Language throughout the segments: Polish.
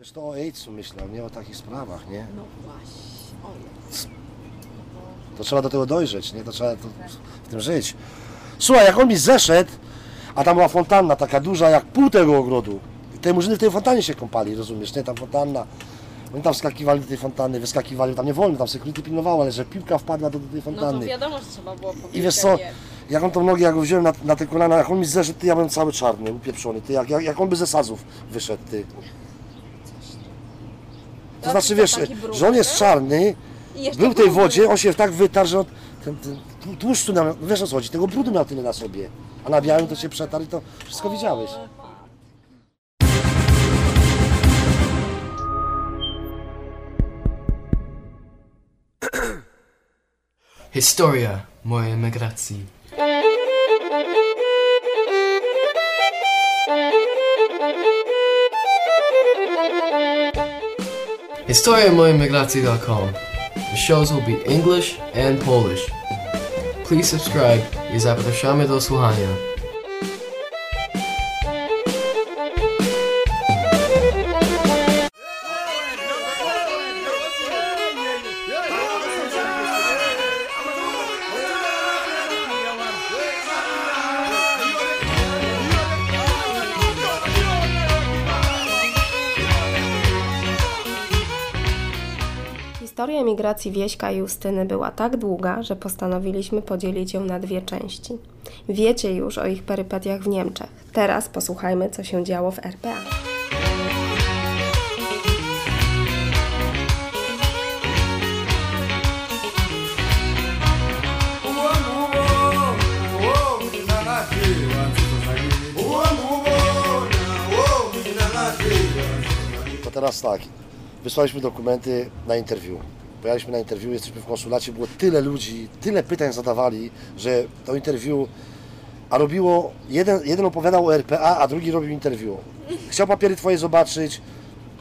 Wiesz, to o AIDS-u myślał, nie o takich sprawach, nie? No właśnie. Ojej. To trzeba do tego dojrzeć, nie? To trzeba to, w tym żyć. Słuchaj, jak on mi zeszedł, a tam była fontanna taka duża, jak pół tego ogrodu. I te murzyny w tej fontannie się kąpali, rozumiesz, nie? Tam fontanna. Oni tam wskakiwali do tej fontanny, wyskakiwali, tam nie wolno, tam security pilnowało, ale że piłka wpadła do, do tej No to fontanny. wiadomo, że trzeba było. I wiesz co, jak on tą nogę, jak go wziąłem na, na te kolana, jak on mi zeszedł, ty ja byłem cały czarny, upieprzony, ty, jak, jak, jak on by ze sadzów wyszedł, ty. To Tak, znaczy, wiesz, że on jest czarny, był w tej wodzie, on się tak wytarł, że on, ten, ten tłu- tłuszczu, miał, wiesz o co chodzi, tego brudu miał tyle na sobie. A na białym to się przetarł i to wszystko widziałeś. Historia mojej emigracji. HistoriaMojemigracji.com. The shows will be English and Polish. Please subscribe i zapraszamy do słuchania. Emigracji Wieśka i Justyny była tak długa, że postanowiliśmy podzielić ją na dwie części. Wiecie już o ich perypetiach w Niemczech. Teraz posłuchajmy, co się działo w RPA. To teraz tak, wysłaliśmy dokumenty na interwiu. Pojechaliśmy na interwiu, jesteśmy w konsulacie, było tyle ludzi, tyle pytań zadawali, że to interwiu, a robiło, jeden, jeden opowiadał o RPA, a drugi robił interwiu. Chciał papiery twoje zobaczyć,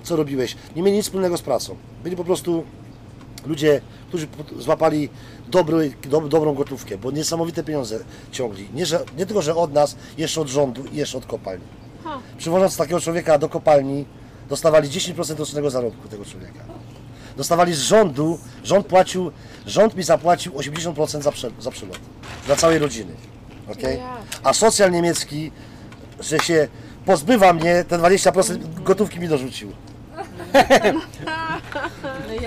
co robiłeś. Nie mieli nic wspólnego z pracą. Byli po prostu ludzie, którzy złapali dobry, do, dobrą gotówkę, bo niesamowite pieniądze ciągli. Nie, że, nie tylko, że od nas, jeszcze od rządu jeszcze od kopalni. Przywożąc takiego człowieka do kopalni, dostawali 10% rocznego zarobku tego człowieka. Dostawali z rządu, rząd płacił, rząd mi zapłacił 80% za, prze, za przylot. Dla całej rodziny. Okay? A socjal niemiecki, że się pozbywa mnie, te 20% gotówki mi dorzucił.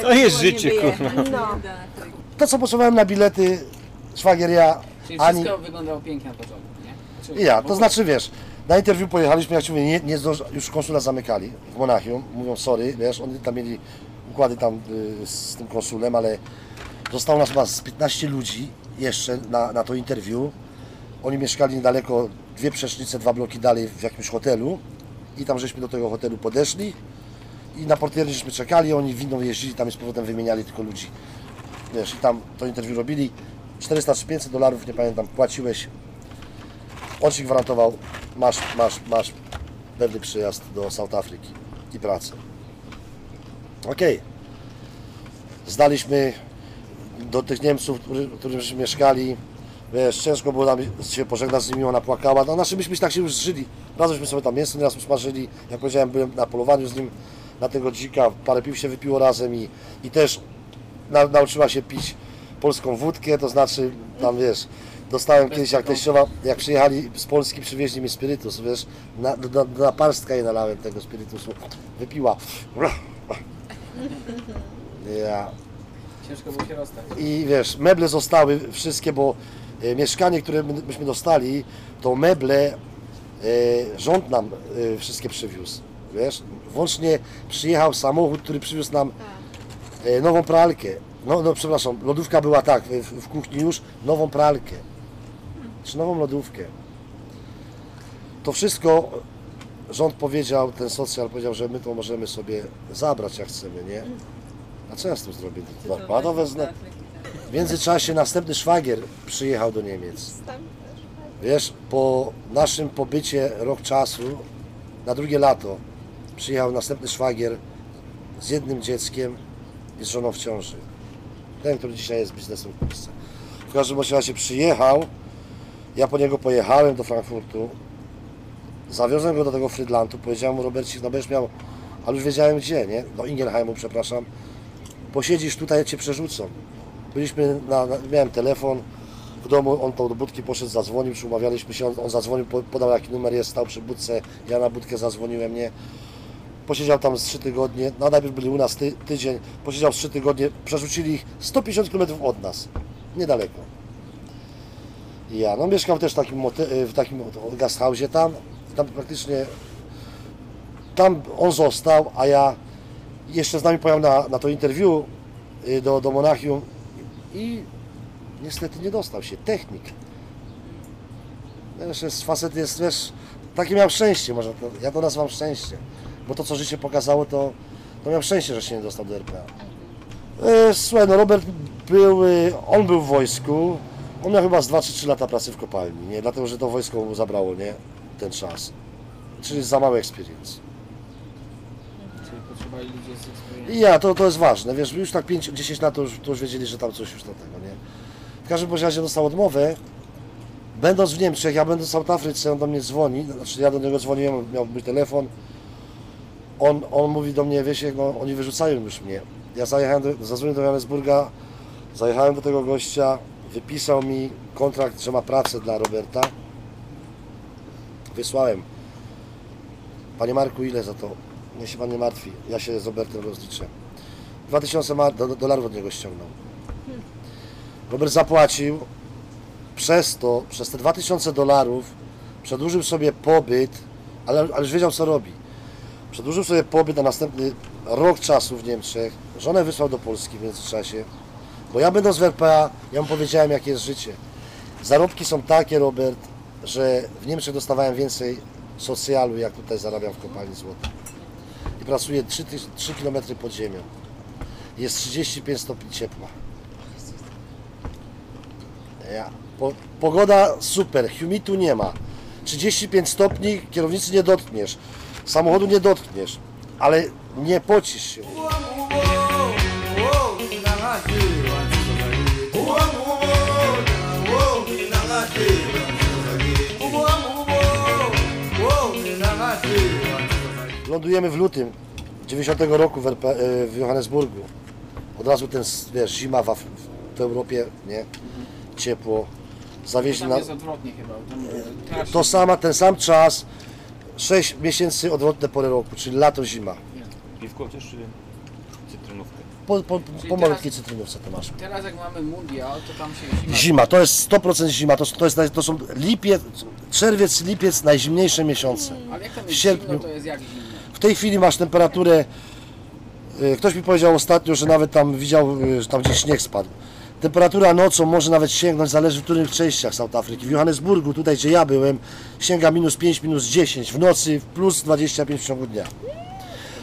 To jest życie, kurwa. To, co potrzebowałem na bilety, szwagier ja, Czyli Ani wszystko wyglądało pięknie na początku, nie? I ja. To znaczy, wiesz, na interwiu pojechaliśmy, jak ci mówię, nie, nie zdąży, już konsula zamykali w Monachium. Mówią, sorry, wiesz, oni tam mieli układy tam y, z tym konsulem, ale zostało nas chyba z 15 ludzi jeszcze na, na to interwiu. Oni mieszkali niedaleko, dwie przecznice, dwa bloki dalej w jakimś hotelu i tam żeśmy do tego hotelu podeszli i na portierze żeśmy czekali, oni windą jeździli, tam z powrotem wymieniali tylko ludzi. Wiesz, i tam to interwiu robili. 400 czy 500 dolarów, nie pamiętam, płaciłeś. On ci gwarantował, masz, masz, masz pewny przyjazd do South Afryki i pracę. Okej. Zdaliśmy do tych Niemców, którzy, mieszkali. Wiesz, ciężko było nam się pożegnać z nimi, ona płakała. No, znaczy myśmy tak się już zżyli. Razemśmy sobie tam mięso nieraz usmażyli. Jak powiedziałem, byłem na polowaniu z nim na tego dzika. Parę piw się wypiło razem i, i też na, nauczyła się pić polską wódkę, to znaczy tam wiesz, dostałem kiedyś jak teściowa, jak przyjechali z Polski, przywieźli mi spirytus, wiesz, na, na, na parstka je nalałem tego spirytusu, wypiła. Ja. Ciężko było się rozstać. I wiesz, meble zostały wszystkie, bo e, mieszkanie, które my- myśmy dostali, to meble e, rząd nam e, wszystkie przywiózł. Wiesz, włącznie przyjechał samochód, który przywiózł nam e, nową pralkę. No, no przepraszam, lodówka była tak, w, w kuchni już, nową pralkę. Czy nową lodówkę. To wszystko rząd powiedział, ten socjal powiedział, że my to możemy sobie zabrać jak chcemy, nie? A co ja z tym zrobię? Barbado wezmę? W międzyczasie następny szwagier przyjechał do Niemiec. Wiesz, po naszym pobycie rok czasu, na drugie lato, przyjechał następny szwagier z jednym dzieckiem i z żoną w ciąży. Ten, który dzisiaj jest biznesem w Polsce. W każdym razie przyjechał, ja po niego pojechałem do Frankfurtu, zawiozłem go do tego Frydlandu, powiedziałem mu Robercik, no będziesz miał ale już wiedziałem gdzie, nie? Do Ingelheimu, przepraszam. Posiedzisz tutaj, ja cię przerzucą. Byliśmy, na, na, miałem telefon w domu, on to do budki poszedł, zadzwonił, czy się, on, on zadzwonił, po- podał jaki numer jest, stał przy budce, ja na budkę zadzwoniłem, nie? Posiedział tam z 3 tygodnie, no najpierw byli u nas ty, tydzień, posiedział z 3 tygodnie, przerzucili ich 150 km od nas, niedaleko. Ja, no mieszkam też w takim, w takim gasthouse'ie tam, tam praktycznie, tam on został, a ja jeszcze z nami pojechał na, na to interview y, do, do Monachium i niestety nie dostał się, technik. Wiesz, jest, facet jest, wiesz, takie miał szczęście, może to, ja to nazywam szczęście, bo to co życie pokazało, to, to miał szczęście, że się nie dostał do RPA. E, Słuchaj, no Robert był, y, on był w wojsku, on miał chyba z 2 czy 3 lata pracy w kopalni, nie? Dlatego, że to wojsko mu zabrało, nie? Ten czas. Czyli za mały experience. Czyli potrzebowali ludzie z. I ja, to, to jest ważne, wiesz, już tak 5-10 lat to już, to już wiedzieli, że tam coś już do tego, nie? W każdym bądź razie dostał odmowę, będąc w Niemczech, ja będąc w South Afryce, on do mnie dzwoni, znaczy ja do niego dzwoniłem, miał mój telefon, on, on mówi do mnie, wiesz, no, oni wyrzucają już mnie. Ja zajechałem, do, zadzwoniłem do Johannesburga, zajechałem do tego gościa, wypisał mi kontrakt, że ma pracę dla Roberta, wysłałem. Panie Marku, ile za to? Niech się Pan nie martwi, ja się z Robertem rozliczę. 2000 mar- do, dolarów od niego ściągnął. Robert zapłacił, przez to, przez te 2000 dolarów przedłużył sobie pobyt, ale, ale już wiedział co robi. Przedłużył sobie pobyt na następny rok czasu w Niemczech. Żonę wysłał do Polski w międzyczasie. Bo ja będąc w RPA, ja mu powiedziałem jakie jest życie. Zarobki są takie, Robert, że w Niemczech dostawałem więcej socjalu, jak tutaj zarabiam w kopalni złota. I pracuję 3, 3 km pod ziemią. Jest 35 stopni ciepła. Ja. Po, pogoda super, humitu nie ma. 35 stopni, kierownicy nie dotkniesz. Samochodu nie dotkniesz, ale nie pocisz się. Lądujemy w lutym 90 roku w, RP, e, w Johannesburgu. Od razu ten, wiesz, zima w, Af- w Europie, nie? Ciepło. Zawieźli na, jest odwrotnie chyba. E, to sama, ten sam czas, 6 miesięcy odwrotne pory roku, czyli lato, zima. Piwko też czy cytrynówkę? Po, po, po teraz- malutkiej cytrynówce to masz. Teraz jak mamy mundial, to tam się zima... Zima, to jest 100% zima, to, to, jest, to są lipiec, czerwiec, lipiec, najzimniejsze miesiące. Ale jak tam w jest sierpniu. zimno, to jest jak zimno. W tej chwili masz temperaturę, y, ktoś mi powiedział ostatnio, że nawet tam widział, y, że tam gdzieś śnieg spadł. Temperatura nocą może nawet sięgnąć, zależy w których częściach South Afryki. W Johannesburgu, tutaj gdzie ja byłem, sięga minus 5, minus 10, w nocy plus 25 w ciągu dnia.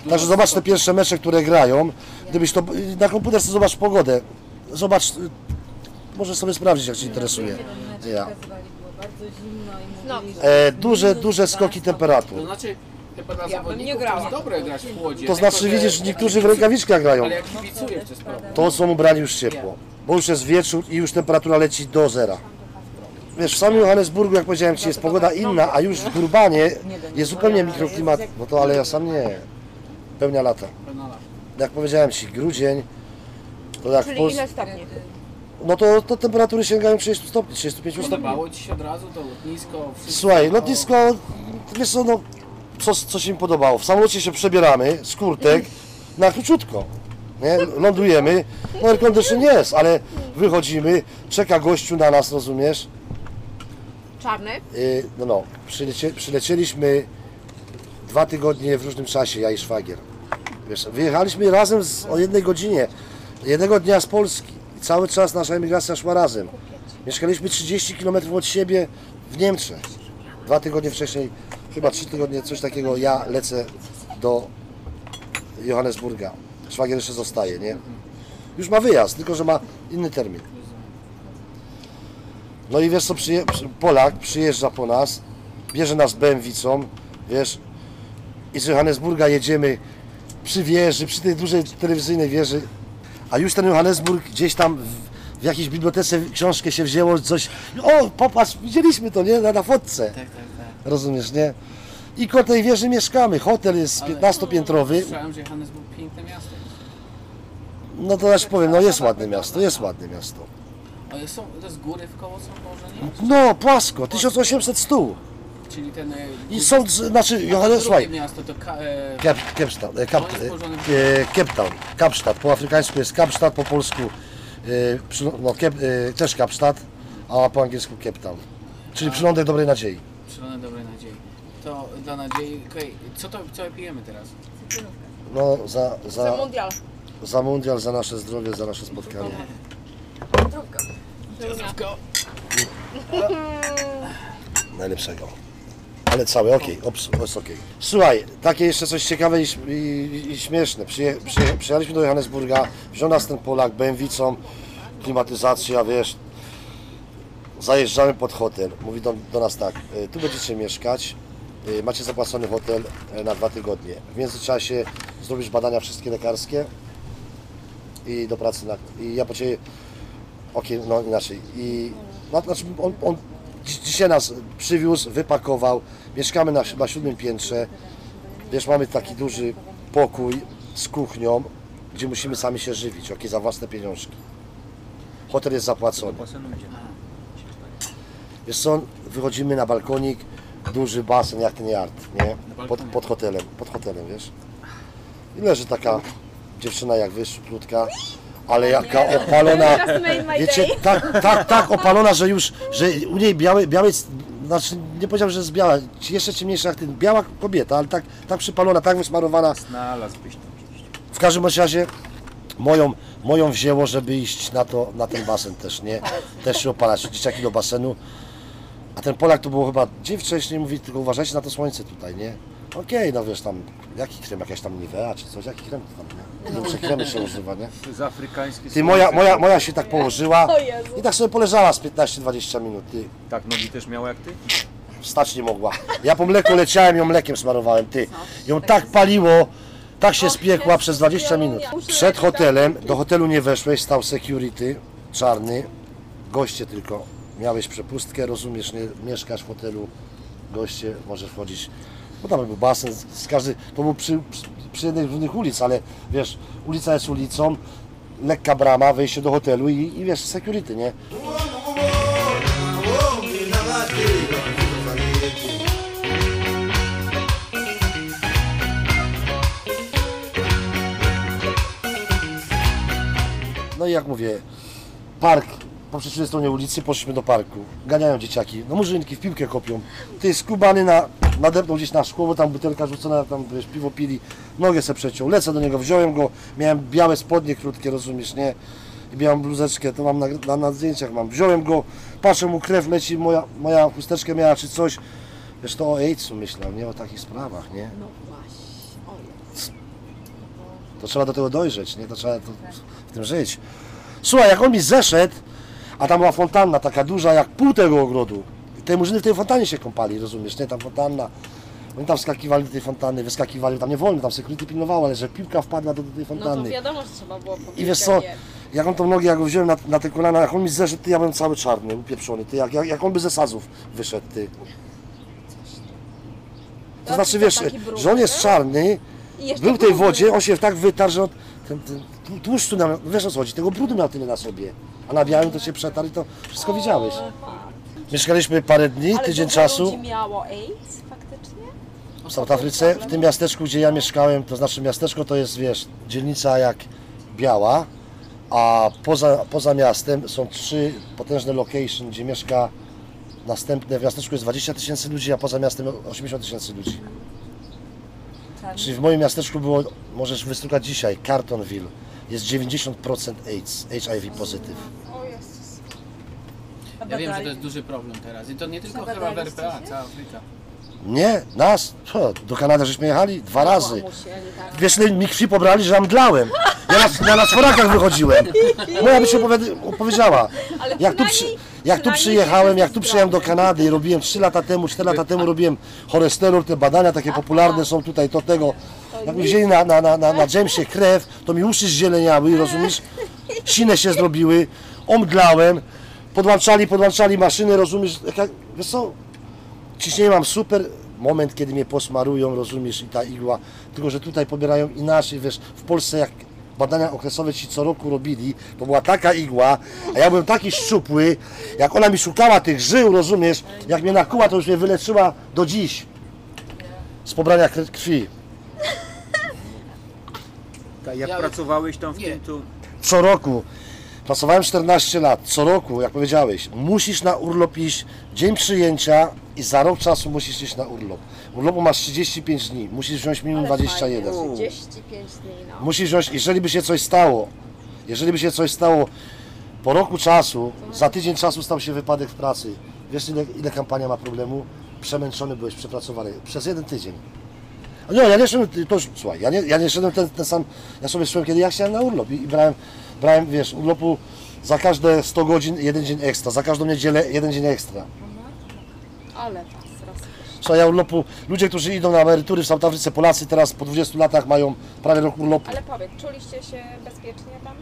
Także zobacz te pierwsze mecze, które grają. Gdybyś to na komputerze zobacz pogodę. Zobacz, y, możesz sobie sprawdzić jak Cię interesuje. Ja. E, duże, duże skoki To temperatur. Dla Ja bym nie zawodników to grała. jest dobre grać w chłodzie. To tylko, znaczy że- widzisz, niektórzy w rękawiczkach grają. Ale jak kibicujesz, to jest problem. To są ubrani już ciepło, bo już jest wieczór i już temperatura leci do zera. Wiesz, w samym Johannesburgu, jak powiedziałem Ci, jest pogoda inna, a już w Durbanie jest zupełnie mikroklimat, no to ale ja sam nie. Pełnia lata. Penala. Jak powiedziałem Ci, grudzień, to jak w czyli Polsce, ile stopni? no to, to temperatury sięgają 30 stopni, 35 stopni. Podobało Ci się od razu to lotnisko? wszystko? Słuchaj, lotnisko, wiesz co, no, co, co się mi podobało, w samolocie się przebieramy z kurtek na króciutko, nie, lądujemy, no air condition jest, ale wychodzimy, czeka gościu na nas, rozumiesz, Czarny? yy, no no, przylecie, przylecieliśmy dwa tygodnie w różnym czasie, ja i szwagier, wiesz, wyjechaliśmy razem z, o jednej godzinie, jednego dnia z Polski. I cały czas nasza emigracja szła razem, mieszkaliśmy 30 km od siebie w Niemczech, dwa tygodnie wcześniej, chyba trzy tygodnie, coś takiego, ja lecę do Johannesburga. Szwagier jeszcze zostaje, nie? Już ma wyjazd, tylko że ma inny termin. No i wiesz co, przyje, przy- Polak przyjeżdża po nas, bierze nas bębwicą, wiesz, i z Johannesburga jedziemy przy wieży, przy tej dużej telewizyjnej wieży, a już ten Johannesburg gdzieś tam w, w jakiejś bibliotece książkę się wzięło, coś, o popatrz, widzieliśmy to, nie, na, na fotce. Tak, tak. Rozumiesz, nie? I koło tej wieży mieszkamy. Hotel jest Ale- 15-piętrowy. Słyszałem, że Johannesburg piękne miasto. No to ci powiem, no jest ładne miasto, jest ładne miasto. Jest, są, to jest góry w koło są nie? No, płasko, 1800 stół. Czyli ten... e, I są, znaczy, Johannes, słuchaj, miasto to... Ka, e, Kep, e, Kap, położone e, Town, Kapstadt, po afrykańsku jest Kapstadt, po polsku e, przy, no, Kep, e, też Kapstadt, a po angielsku Cape Town. Czyli przylądek dobrej nadziei. Przylone dobrej nadziei. To dla nadziei... Okej, co to co pijemy teraz? No, za, Za za, mundial. za mundial, za nasze zdrowie, za nasze spotkanie. Zdrówko. Najlepszego. Ale całe, okej, okay, jest okej. Słuchaj, takie jeszcze coś ciekawe i, ś- i, i śmieszne. Przyje, przyje, przyjechaliśmy do Johannesburga, wziął nas ten Polak bęwicą, klimatyzacja, wiesz. Zajeżdżamy pod hotel. Mówi do, do nas tak, y, tu będziecie mieszkać, macie zapłacony hotel y, na dwa tygodnie. W międzyczasie zrobisz badania wszystkie lekarskie i do pracy na... I ja po Ciebie Okej, no inaczej. I no, znaczy on, on dzi- dzisiaj nas przywiózł, wypakował. Mieszkamy na chyba siódmym piętrze. Wiesz, mamy taki duży pokój z kuchnią, gdzie musimy sami się żywić, okej, za własne pieniążki. Hotel jest zapłacony. Wiesz co, wychodzimy na balkonik, duży basen jak ten yard, nie? Pod, pod hotelem, pod hotelem, wiesz? I leży taka dziewczyna jak wy, krótka, ale jaka opalona, wiecie, tak, tak, tak opalona, że już, że u niej biały, biały, znaczy nie powiedziałem, że jest biała, jeszcze ciemniejsza jak ten, biała kobieta, ale tak, tak przypalona, tak wysmarowana, Znalazłbyś tam gdzieś. w każdym bądź razie moją, moją wzięło, żeby iść na, to, na ten basen też, nie? Też się opalać, dzieciaki do basenu. A ten Polak to było chyba dzień wcześniej, mówi, tylko uważajcie na to słońce tutaj, nie? Okej, no wiesz tam, jaki krem, jakaś tam Nivea czy coś, jaki krem to tam, nie? Najlepsze kremy się używa, nie? To jest afrykańskie Ty, moja, moja, moja się tak położyła O Jezu. i tak sobie poleżała z 15-20 minut, ty. Tak nogi też miała jak ty? Wstać nie mogła. Ja po mleku leciałem, ją mlekiem smarowałem, ty. Ją tak paliło, tak się spiekła przez 20 minut. Przed hotelem, do hotelu nie weszłeś, stał security, czarny, goście tylko. Miałeś przepustkę, rozumiesz, nie mieszkasz w hotelu, goście, możesz wchodzić. Bo tam był basen, z każdej, to był przy, przy, przy jednej z różnych ulic, ale wiesz, ulica jest ulicą, lekka brama, wejście do hotelu i, i wiesz, security, nie? No i jak mówię, park po przeciwnej stronie ulicy, poszliśmy do parku. Ganiają dzieciaki, no murzynki w piłkę kopią. Ty skubany na, nadepnął gdzieś na szkło, bo tam butelka rzucona, tam wiesz, piwo pili, nogę se przeciął. Lecę do niego, wziąłem go, miałem białe spodnie krótkie, rozumiesz, nie? I białą bluzeczkę, to mam na, na, na zdjęciach mam. Wziąłem go, patrzę mu krew leci, moja, moja chusteczkę miała czy coś. Wiesz, to o AIDS-u myślał, nie o takich sprawach, nie? No właśnie. O Jezu. To trzeba do tego dojrzeć, nie? To trzeba to, w tym żyć. Słuchaj, jak on mi zeszedł, a tam była fontanna taka duża jak pół tego ogrodu. I te murzyny w tej fontannie się kąpali, rozumiesz, nie? Tam fontanna. Oni tam wskakiwali do tej fontanny, wyskakiwali, tam nie wolno, tam security pilnowało, ale że piłka wpadła do, do tej No to fontanny. wiadomo, że trzeba było. I wiesz co, jak on tą nogę, jak go wziąłem na, na te kolana, jak on mi zeszedł, ty ja byłem cały czarny, upieprzony, ty, jak, jak, jak on by ze sazów wyszedł, ty. To znaczy, wiesz, że on jest czarny, był w tej wodzie, on się tak wytarł, że on, ten, ten tłuszczu, na, wiesz o co chodzi, tego brudu miał tyle na sobie. A na białym to się przetarł i to wszystko widziałeś. Mieszkaliśmy parę dni, Ale tydzień dużo czasu ludzi miało AIDS faktycznie? w South Afryce, w tym miasteczku, gdzie ja mieszkałem, to znaczy miasteczko to jest, wiesz, dzielnica jak Biała, a poza, poza miastem są trzy potężne location, gdzie mieszka następne, w miasteczku jest 20 tysięcy ludzi, a poza miastem 80 tysięcy ludzi. Czyli w moim miasteczku było, możesz wystukać dzisiaj, Cartonville, jest 90% AIDS, HIV pozytyw. O Jezus. Ja wiem, że to jest duży problem teraz. I to nie tylko chyba w RPA, cała Afryka. Nie, nas, co, do Kanady żeśmy jechali dwa razy. Musieli, tak. Wiesz, ile mi krwi pobrali, że mdlałem. Ja na, ja na czworakach wychodziłem. Moja by się opowiada- opowiedziała. Jak tu, przy, jak tu przyjechałem, jak tu przyjechałem do Kanady i robiłem 3 lata temu, 4 lata temu robiłem cholesterol, te badania takie popularne są tutaj, to tego. Jak mi wzięli na, na, na, na, na dżemsie krew, to mi uszy zzieleniały, rozumiesz? Sine się zrobiły, omdlałem, podłączali, podłączali maszyny, rozumiesz? Jak, jak- wiesz co, ciśnienie mam super, moment, kiedy mnie posmarują, rozumiesz, i ta igła, tylko że tutaj pobierają inaczej, wiesz, w Polsce jak badania okresowe ci co roku robili, to była taka igła, a ja byłem taki szczupły, jak ona mi szukała tych żył, rozumiesz, jak mnie nakuła, to już mnie wyleczyła do dziś z pobrania krwi. Tak, jak Ja- pracowałeś tam w Nie. tym, to Co roku, pracowałem 14 lat, co roku, jak powiedziałeś, musisz na urlop iść, dzień przyjęcia i za rok czasu musisz iść na urlop. Urlopu masz 35 dni, musisz wziąć minimum Ale 21. Fajnie, 35 dni, no. Musisz wziąć, jeżeli by się coś stało, jeżeli by się coś stało po roku czasu, za tydzień czasu stał się wypadek w pracy. Wiesz ile, ile kampania ma problemu? Przemęczony byłeś, przepracowany. Przez jeden tydzień. Nie, ja nie szedłem, to już, słuchaj, ja nie, ja nie szedłem ten, ten sam, ja sobie szedłem kiedy ja chciałem na urlop i, i brałem, brałem, wiesz, urlopu za każde 100 godzin jeden dzień ekstra, za każdą niedzielę jeden dzień ekstra. Ale was rozpiesz. Słuchaj, ja urlopu, ludzie, którzy idą na emerytury w South Afryce, Polacy teraz po 20 latach mają prawie rok urlopu. Ale powiedz, czuliście się bezpiecznie tam?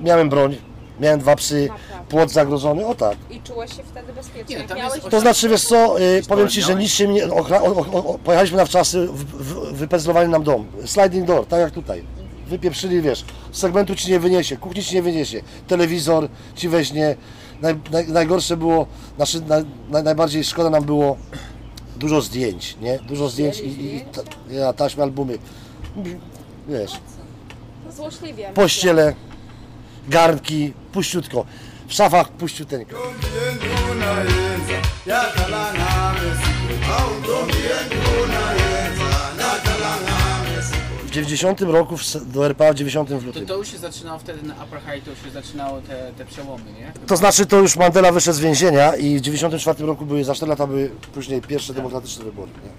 Miałem broń, miałem dwa psy, Naprawdę. płot zagrożony, o tak. I czułeś się wtedy bezpiecznie? Nie, Jak tam miałeś To znaczy, wiesz co, y, powiem Ci, że nic się nie... O, o, o, pojechaliśmy na wczasy, w, w, wypędzlowali nam dom. Sliding door, tak jak tutaj. Wypieprzyli, wiesz, segmentu Ci nie wyniesie, kuchni Ci nie wyniesie, telewizor Ci weźmie. Naj, naj, najgorsze było, znaczy naj, naj, najbardziej szkoda nam było dużo zdjęć, nie? Dużo zdjęć i, i, i ta, ja, taśmy, albumy. Wiesz, Złośliwie. pościele, garnki, puściutko. W szafach puściuteńko. W 90 roku w, do RPA w 90 w To, lutym. to już się zaczynało wtedy na apartheid, to już się zaczynało te, te przełomy, nie? To znaczy to już Mandela wyszedł z więzienia i w 94 roku były, za 4 lata były później pierwsze demokratyczne wybory. Nie?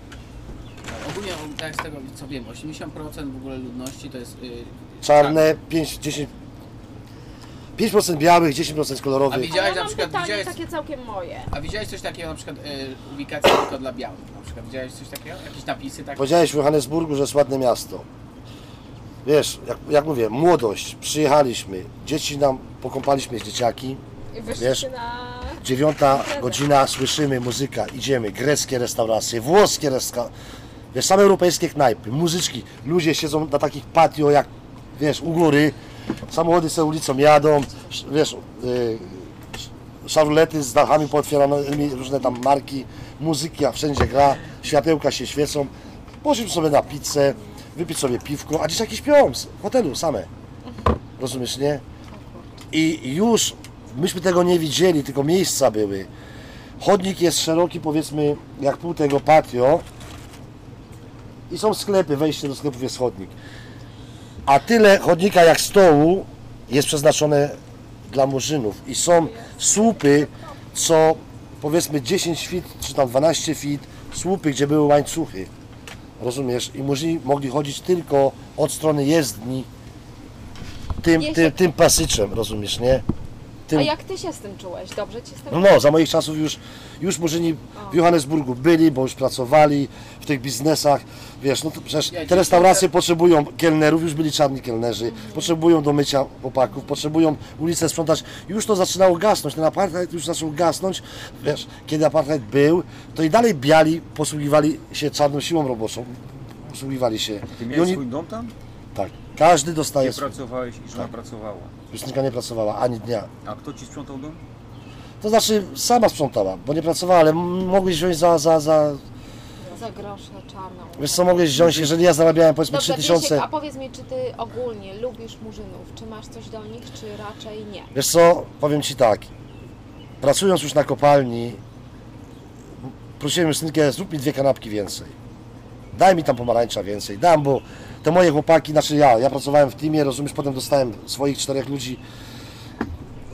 Ogólnie, o, tak z tego co wiem, 80% w ogóle ludności to jest... Yy, Czarne, 5, 10, 5% białych, 10% a kolorowych. widziałeś ja na mam przykład... pytanie Widziałeś, takie całkiem moje. a widziałeś coś takiego na przykład yy, ubikację tylko dla białych? Na przykład widziałeś coś takiego? Jakieś napisy takie? Powiedziałeś w Johannesburgu, że jest ładne miasto. Wiesz, jak, jak mówię, młodość, przyjechaliśmy, dzieci nam, pokąpaliśmy z dzieciaki, I wyszliście Wiesz, na... dziewiąta godzina, słyszymy muzyka, idziemy, greckie restauracje, włoskie restauracje, wiesz, same europejskie knajpy, muzyczki, ludzie siedzą na takich patio, jak, wiesz, u góry, samochody sobie ulicą jadą, sz- wiesz, yy, szarulety z dachami pootwieranymi, różne tam marki, muzyka wszędzie gra, światełka się świecą, poszliśmy sobie na pizzę, wypić sobie piwko, a dzieciaki śpią w hotelu same, rozumiesz, nie? I już myśmy tego nie widzieli, tylko miejsca były. Chodnik jest szeroki, powiedzmy, jak pół tego patio. I są sklepy, wejście do sklepów jest chodnik. A tyle chodnika jak stołu jest przeznaczone dla murzynów. I są słupy, co powiedzmy 10 fit, czy tam 12 fit, słupy, gdzie były łańcuchy. Rozumiesz? I murzyni mogli chodzić tylko od strony jezdni tym, tym, tym pasyczem, rozumiesz, nie? Tym, A jak ty się z tym czułeś? Dobrze ci z tym no, no, za moich czasów już, już murzyni w Johannesburgu byli, bo już pracowali w tych biznesach. Wiesz, no to przecież Ja te restauracje potrzebują kelnerów, już byli czarni kelnerzy, potrzebują do mycia chłopaków, potrzebują ulicę sprzątać. Już to zaczynało gasnąć, ten apartheid już zaczął gasnąć. Wiesz, kiedy apartheid był, to i dalej biali posługiwali się czarną siłą roboczą. Posługiwali się. Ty I miałeś oni, swój dom tam? tak, każdy dostaje Gdzie swój. pracowałeś i żona Tak. pracowała? Justynka nie pracowała ani dnia. A kto ci sprzątał dom? To znaczy sama sprzątała, bo nie pracowała, ale mogłeś wziąć za, za, za Za grosze czarną. Wiesz co mogłeś wziąć, jeżeli ja zarabiałem powiedzmy Dobrze, 3000. Wiesiek, a powiedz mi, czy ty ogólnie lubisz murzynów? Czy masz coś do nich, czy raczej nie? Wiesz co, powiem Ci tak. Pracując już na kopalni, prosiłem Justynkę, zrób mi dwie kanapki więcej. Daj mi tam pomarańcza więcej. Dam, bo te moje chłopaki, znaczy ja, ja pracowałem w teamie, rozumiesz, potem dostałem swoich czterech ludzi.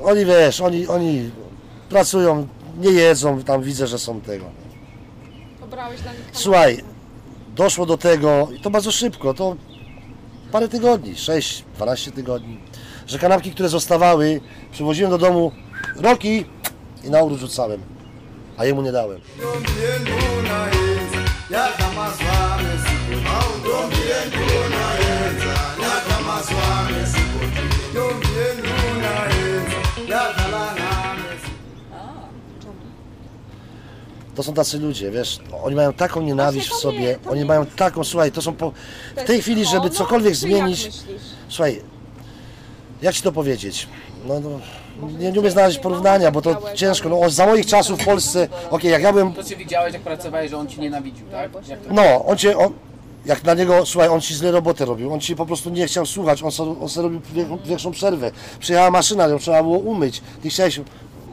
Oni wiesz, oni, oni pracują, nie jedzą, tam widzę, że są tego. Pobrałeś dla nich Słuchaj, doszło do tego, i to bardzo szybko, to parę tygodni, 6-12 tygodni, że kanapki, które zostawały, przywoziłem do domu roki i na rzucałem, a jemu nie dałem. To są tacy ludzie, wiesz, oni mają taką nienawiść w Właśnie to sobie, nie- to oni nie mają jest- taką, słuchaj, to są po... W tej chwili, żeby cokolwiek zmienić, słuchaj, jak ci to powiedzieć? No, no nie, nie umiem znaleźć porównania, bo to ciężko, no. Za moich czasów w Polsce, okej, jak ja byłem To czy widziałeś, jak pracowałeś, że on ci nienawidził, tak? Jak to... No, on cię, on, jak na niego, słuchaj, on ci źle robotę robił, on ci po prostu nie chciał słuchać, on sobie, on sobie robił większą przerwę. Przyjechała maszyna, ją trzeba było umyć, ty chciałeś,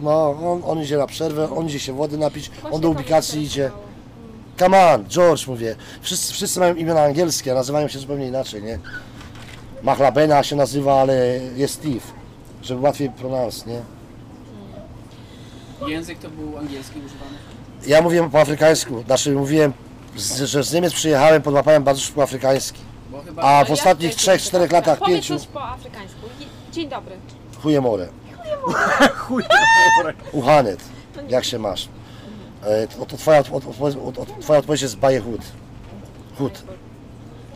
no, on, on idzie na przerwę, on idzie się wody napić, on do ubikacji idzie. Come on, George, mówię, wszyscy, wszyscy mają imiona angielskie, a nazywają się zupełnie inaczej, nie? Machlabena się nazywa, ale jest Steve, żeby łatwiej pronounce, nie? Język to był angielski używany? Ja mówiłem po afrykańsku, znaczy mówiłem, z, że z Niemiec przyjechałem, podłapałem bardzo szybko afrykański. Bo chyba... A w ostatnich to 3-4 jest? latach, Powiedz 5 coś po afrykańsku. Dzień dobry. chuje more. Chuj, Uhanet, jak się masz? E, to, to twoja, od, odpowiedź- od, od, twoja odpowiedź jest baje hud. Hud.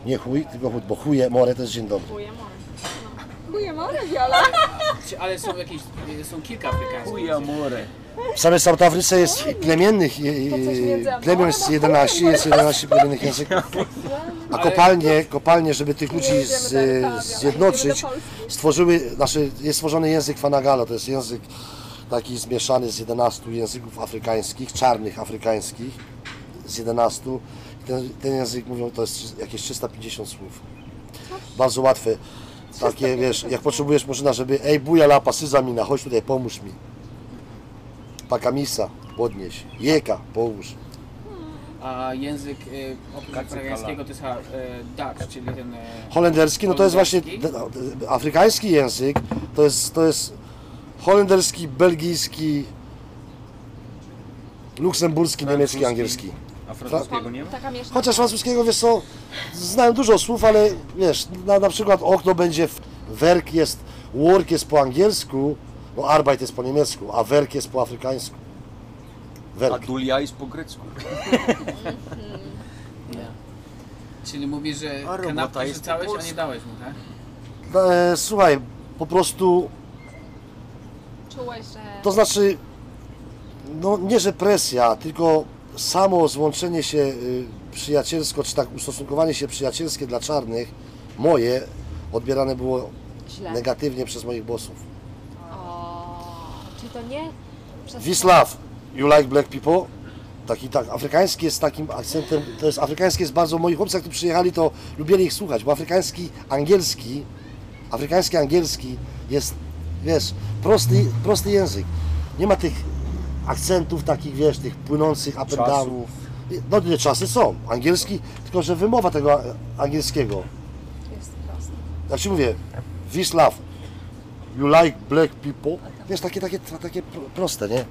Nie chuj, tylko hud, bo chuje more to jest dzień dobry. Chuje more, Viola. Ale są jakieś, są kilka afrykańskich. chuj amore. W samej South Afryce jest plemiennych, plemion jest 11, jest 11 plemiennych języków. A kopalnie, kopalnie, żeby tych ludzi z, zjednoczyć, stworzyły, znaczy jest stworzony język Fanagalo, to jest język taki zmieszany z 11 języków afrykańskich, czarnych afrykańskich, z 11. Ten, ten język mówią, to jest jakieś 350 słów. Bardzo łatwe. Takie, wiesz, jak potrzebujesz murzyna, żeby ej, buja lapa, syzamina, chodź tutaj, pomóż mi. Pakamisa, podnieś. Jeka, połóż. A język y, oprócz afrykańskiego to jest ha, y, Dutch, czyli ten... Y, Holenderski, no to jest właśnie Holenderski? d- d- afrykański język, to jest, to jest holenderski, belgijski, luksemburski, niemiecki, angielski. A francuskiego nie ma? Taka. Chociaż francuskiego, wiesz co, znałem dużo słów, ale wiesz, na, na przykład okno będzie, w, werk jest, work jest po angielsku, no arbeit jest po niemiecku, a werk jest po afrykańsku. A Werk. dulia jest po grecku. nie. Czyli mówisz, że A robota kanapkę jest rzucałeś, a nie dałeś mu, tak? E, słuchaj, po prostu Czułeś, że... To znaczy, no nie, że presja, tylko samo złączenie się y, przyjacielsko, czy tak ustosunkowanie się przyjacielskie dla czarnych, moje, odbierane było Źle. negatywnie przez moich bossów. O, czy to nie... przez- Wislav, you like black people? Taki tak, afrykański jest takim akcentem, to jest afrykański jest bardzo, moi chłopcy jak tu przyjechali, to lubili ich słuchać, bo afrykański, angielski, afrykański angielski jest, wiesz, prosty, prosty język. Nie ma tych akcentów takich, wiesz, tych płynących up and down. Czasów. No nie, czasy są, angielski, tylko że wymowa tego angielskiego, Jest proste. jak ci mówię, Wislav, you like black people? Wiesz, takie, takie, takie pro- proste, nie?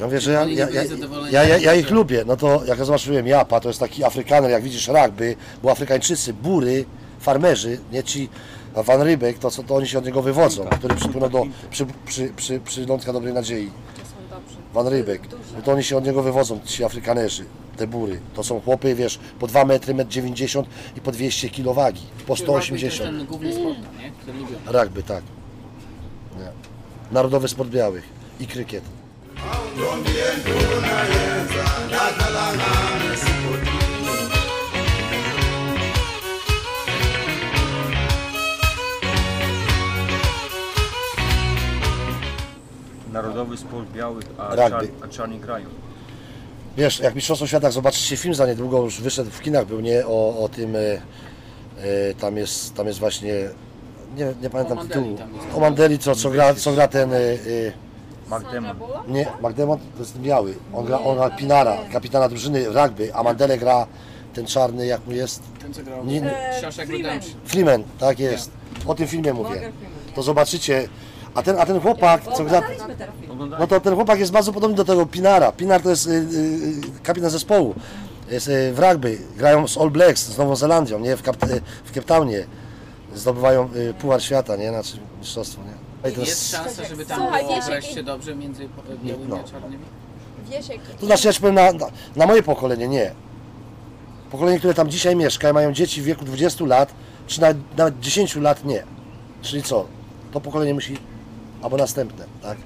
Ja mówię, że ja, ja, ja, ja, ja, ja ich lubię. No to jak ja zobaczyłem Japa, to jest taki Afrykaner, jak widzisz rugby, bo Afrykańczycy, bury, farmerzy, nie ci Van Rybek, to, co, to oni się od niego wywodzą, który przypłynął do przy, przy, przy, przy Lądka Dobrej Nadziei. Van Rybek, no to oni się od niego wywodzą, ci Afrykanerzy, te bury. To są chłopy, wiesz, po 2 metry, 1,90 m i po 200 kg wagi, po Rugby To jest 180. ten główny sport, tam, nie? Który lubią. Rugby, tak. Nie. Narodowy sport białych i krykiet. Narodowy sport białych, a, Rugby. czar, a czarni grają. Wiesz, jak Mistrzostwo Świata zobaczycie film za niedługo, już wyszedł w kinach, był nie o, o tym, e, e, tam, jest, tam jest właśnie, nie, nie pamiętam Mandeli tytułu, tam jest. o Mandeli, co, co, gra, co gra ten, e, e, McDermott. nie, McDermott to jest biały, on gra, on gra Pinara, kapitana drużyny rugby, a Mandele gra ten czarny, jak mu jest, Ten, co grał Nie, nie. Shawshank Redemption. Freeman, tak jest, o tym filmie mówię, to zobaczycie, a ten, a ten chłopak, co gra, No to ten chłopak jest bardzo podobny do tego Pinara. Pinar to jest y, y, kapitan zespołu. Jest y, w rugby. Grają z All Blacks, z Nową Zelandią, nie? W, Kap, y, w Cape Townie. Zdobywają y, Puchar Świata, nie? Znaczy mistrzostwo, nie? I to, Jest jest, szansa, żeby tam Słuchaj, było wiesz, jak- wreszcie dobrze między białymi No. a czarnymi? Wiesiek. to znaczy, ja ci powiem, na, na, na moje pokolenie nie. Pokolenie, które tam dzisiaj mieszka i mają dzieci w wieku 20 lat, czy nawet, nawet 10 lat nie. Czyli co? To pokolenie musi, albo następne, tak?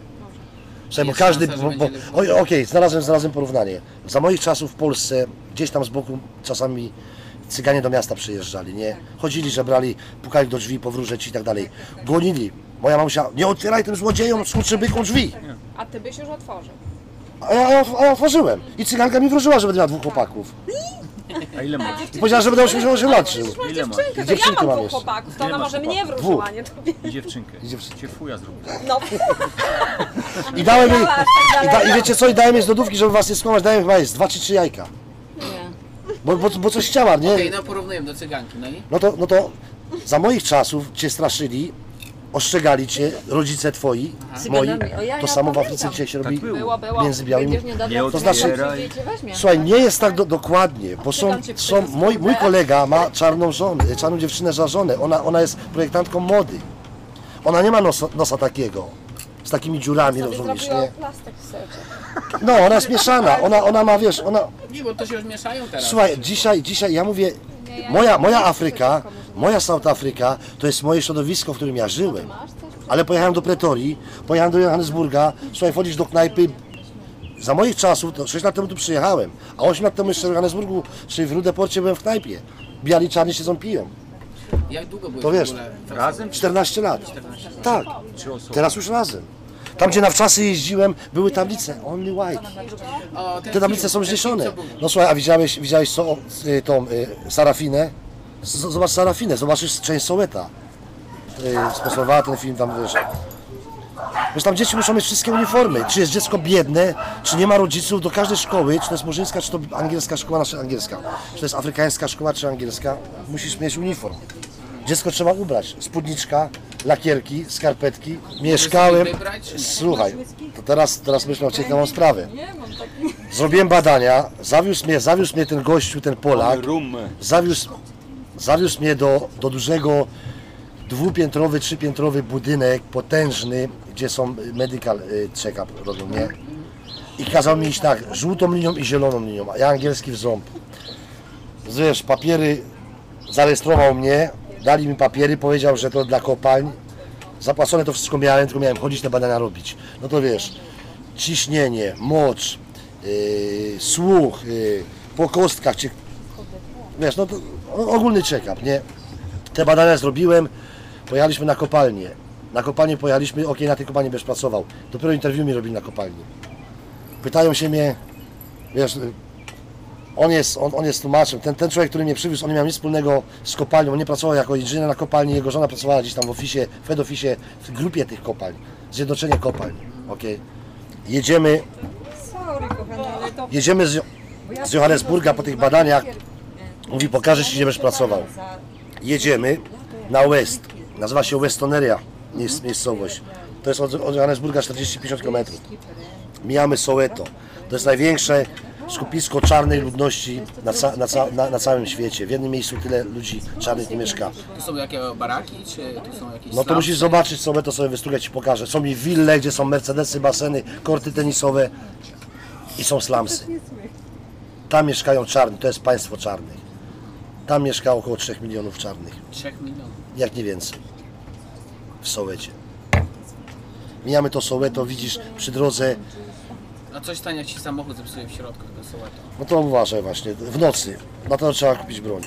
Słuchaj, bo Jest każdy, szansa, bo, że bo, będzie lepiej. oj, okej, znalazłem, znalazłem porównanie. Za moich czasów w Polsce, gdzieś tam z boku czasami cyganie do miasta przyjeżdżali, nie? Chodzili, żebrali, pukali do drzwi, powróżeć i tak dalej. Gonili. Moja mamusia, nie otwieraj tym złodziejom, skurczybykom drzwi. A ty byś już otworzył. A ja, a ja, a ja otworzyłem. I cyganka mi wróżyła, że będę miał dwóch chłopaków. A ile masz? I powiedziała, że będę 88 lat żył. Ile masz? Dziewczynkę, to ja dziewczynkę mam mam dwóch jeszcze. chłopaków, to Ile ona masz może mnie chłopaków? wróżyła, nie tobie. I dziewczynkę. I dziewczynkę. Cię fuja zrobił. No, I dałem jej, tak i, da, i wiecie co, i dałem jej z lodówki, żeby was nie skłamać, dałem chyba jest dwa czy trzy jajka. Nie. Bo, bo, bo coś chciała, nie? Okej, no porównujemy do cyganki, no i? No to, no to za moich czasów cię straszyli, ostrzegali cię rodzice twoi, moi. O, ja- To ja samo w pamiętam. Afryce dzisiaj się robi było. Było, między białymi. Będziesz niedawno Nie To znaczy- otwieraj. cię weźmie. Słuchaj, nie jest tak do, dokładnie, bo są, cię są mój, mój kolega ma czarną żonę, czarną dziewczynę za żonę, ona, ona jest projektantką mody. Ona nie ma nosa, nosa takiego, z takimi dziurami, Sobie rozumiesz, zrobiła nie? plastik w serce. No, ona jest mieszana, ona, ona ma, wiesz, ona... Nie, bo to się już mieszają teraz. Słuchaj, dzisiaj, dzisiaj ja mówię, moja, moja Afryka, moja South Afryka, to jest moje środowisko, w którym ja żyłem. Ale pojechałem do Pretorii, pojechałem do Johannesburga, słuchaj, wchodzisz do knajpy. Za moich czasów, to 6 lat temu tu przyjechałem, a 8 lat temu jeszcze w Johannesburgu, czyli w Rudeporcie byłem w knajpie. Biali czarni siedzą piją. Jak długo byłeś To wiesz, w ogóle? Razem? 14 lat. 14 lat. Tak, Trzy osoby. teraz już razem. Tam, gdzie na wczasy jeździłem, były tablice Only White. O, ten Te tablice film, są ten film, zniesione. co był. No słuchaj, a widziałeś, widziałeś co, y, tą y, Sarafinę? Zobacz Sarafinę, zobaczysz część Sołeta. Y, Sponsorowała ten film tam, wiesz. Wiesz, tam dzieci muszą mieć wszystkie uniformy. Czy jest dziecko biedne, czy nie ma rodziców do każdej szkoły, czy to jest murzyńska, czy to angielska szkoła, znaczy angielska. Czy to jest afrykańska szkoła, czy angielska, musisz mieć uniform. Dziecko trzeba ubrać. Spódniczka, lakierki, skarpetki. Mieszkałem... czy? Słuchaj, to teraz, teraz myślę o ciekawą sprawę. Zrobiłem badania, zawiózł mnie, zawiózł mnie ten gościu, ten Polak, zawiózł, zawiózł mnie do, do dużego dwupiętrowy, trzypiętrowy budynek, potężny, gdzie są medical y, check-up robią, nie? I kazał mi iść tak, żółtą linią i zieloną linią, a ja angielski w ząb. Wiesz, papiery, zarejestrował mnie, dali mi papiery, powiedział, że to dla kopalń, zapłacone to wszystko miałem, tylko miałem chodzić te badania robić. No to wiesz, ciśnienie, mocz, yy, słuch, yy, po kostkach, czy, wiesz, no ogólny check-up, nie? Te badania zrobiłem, pojechaliśmy na kopalnię. Na kopalnię pojechaliśmy, okej, na tej kopalni będziesz pracował. Dopiero interwiu mi robili na kopalni. Pytają się mnie, wiesz, on jest, on, on jest tłumaczem. Ten, ten człowiek, który mnie przywiózł, on nie miał nic wspólnego z kopalnią. On nie pracował jako inżynier na kopalni, jego żona pracowała gdzieś tam w oficie, w head office, w grupie tych kopalń. Zjednoczenie kopalń. okej. Jedziemy, Sorry, kochana, ale to... jedziemy z, z Johannesburga po tych badaniach. Mówi, pokażę Ci, gdzie będziesz pracował. Jedziemy na West. Nazywa się Westoneria miejsc, miejscowość. To jest od, Johannesburga 40-50 km. Mijamy Soweto. To jest największe skupisko czarnej ludności na, ca, na, ca, na, na całym świecie. W jednym miejscu tyle ludzi czarnych nie mieszka. Tu są jakieś baraki, czy tu są jakieś No to musisz zobaczyć Soweto, sobie wystrugać Ci pokażę. Są mi wille, gdzie są Mercedesy, baseny, korty tenisowe i są slumsy. Tam mieszkają czarni, to jest państwo czarnych. Tam mieszka około 3 milionów czarnych. 3 milionów. jak nie więcej, w Sołecie. Mijamy to Soweto, widzisz przy drodze, A coś stanie, jak ci samochód zepsuje w środku tego Soweto? no to uważaj właśnie, w nocy, na to trzeba kupić broń,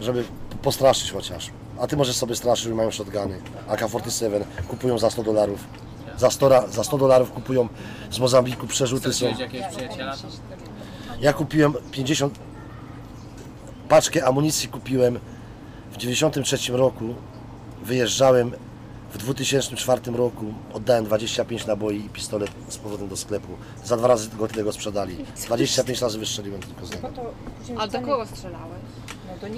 żeby postraszyć chociaż. A ty możesz sobie straszyć, że mają shotguny, AK-47, kupują za 100 dolarów. Za 100, ra- za 100 dolarów kupują z Mozambiku, przerzuty są. Straciłeś jakiegoś przyjaciela? Ja kupiłem 50 paczkę amunicji kupiłem w 93 roku. Wyjeżdżałem w 2004 roku. Oddałem 25 naboi i pistolet z powrotem do sklepu. Za dwa razy go tego sprzedali. 25 razy wystrzeliłem tylko z niego. A do kogo strzelałeś?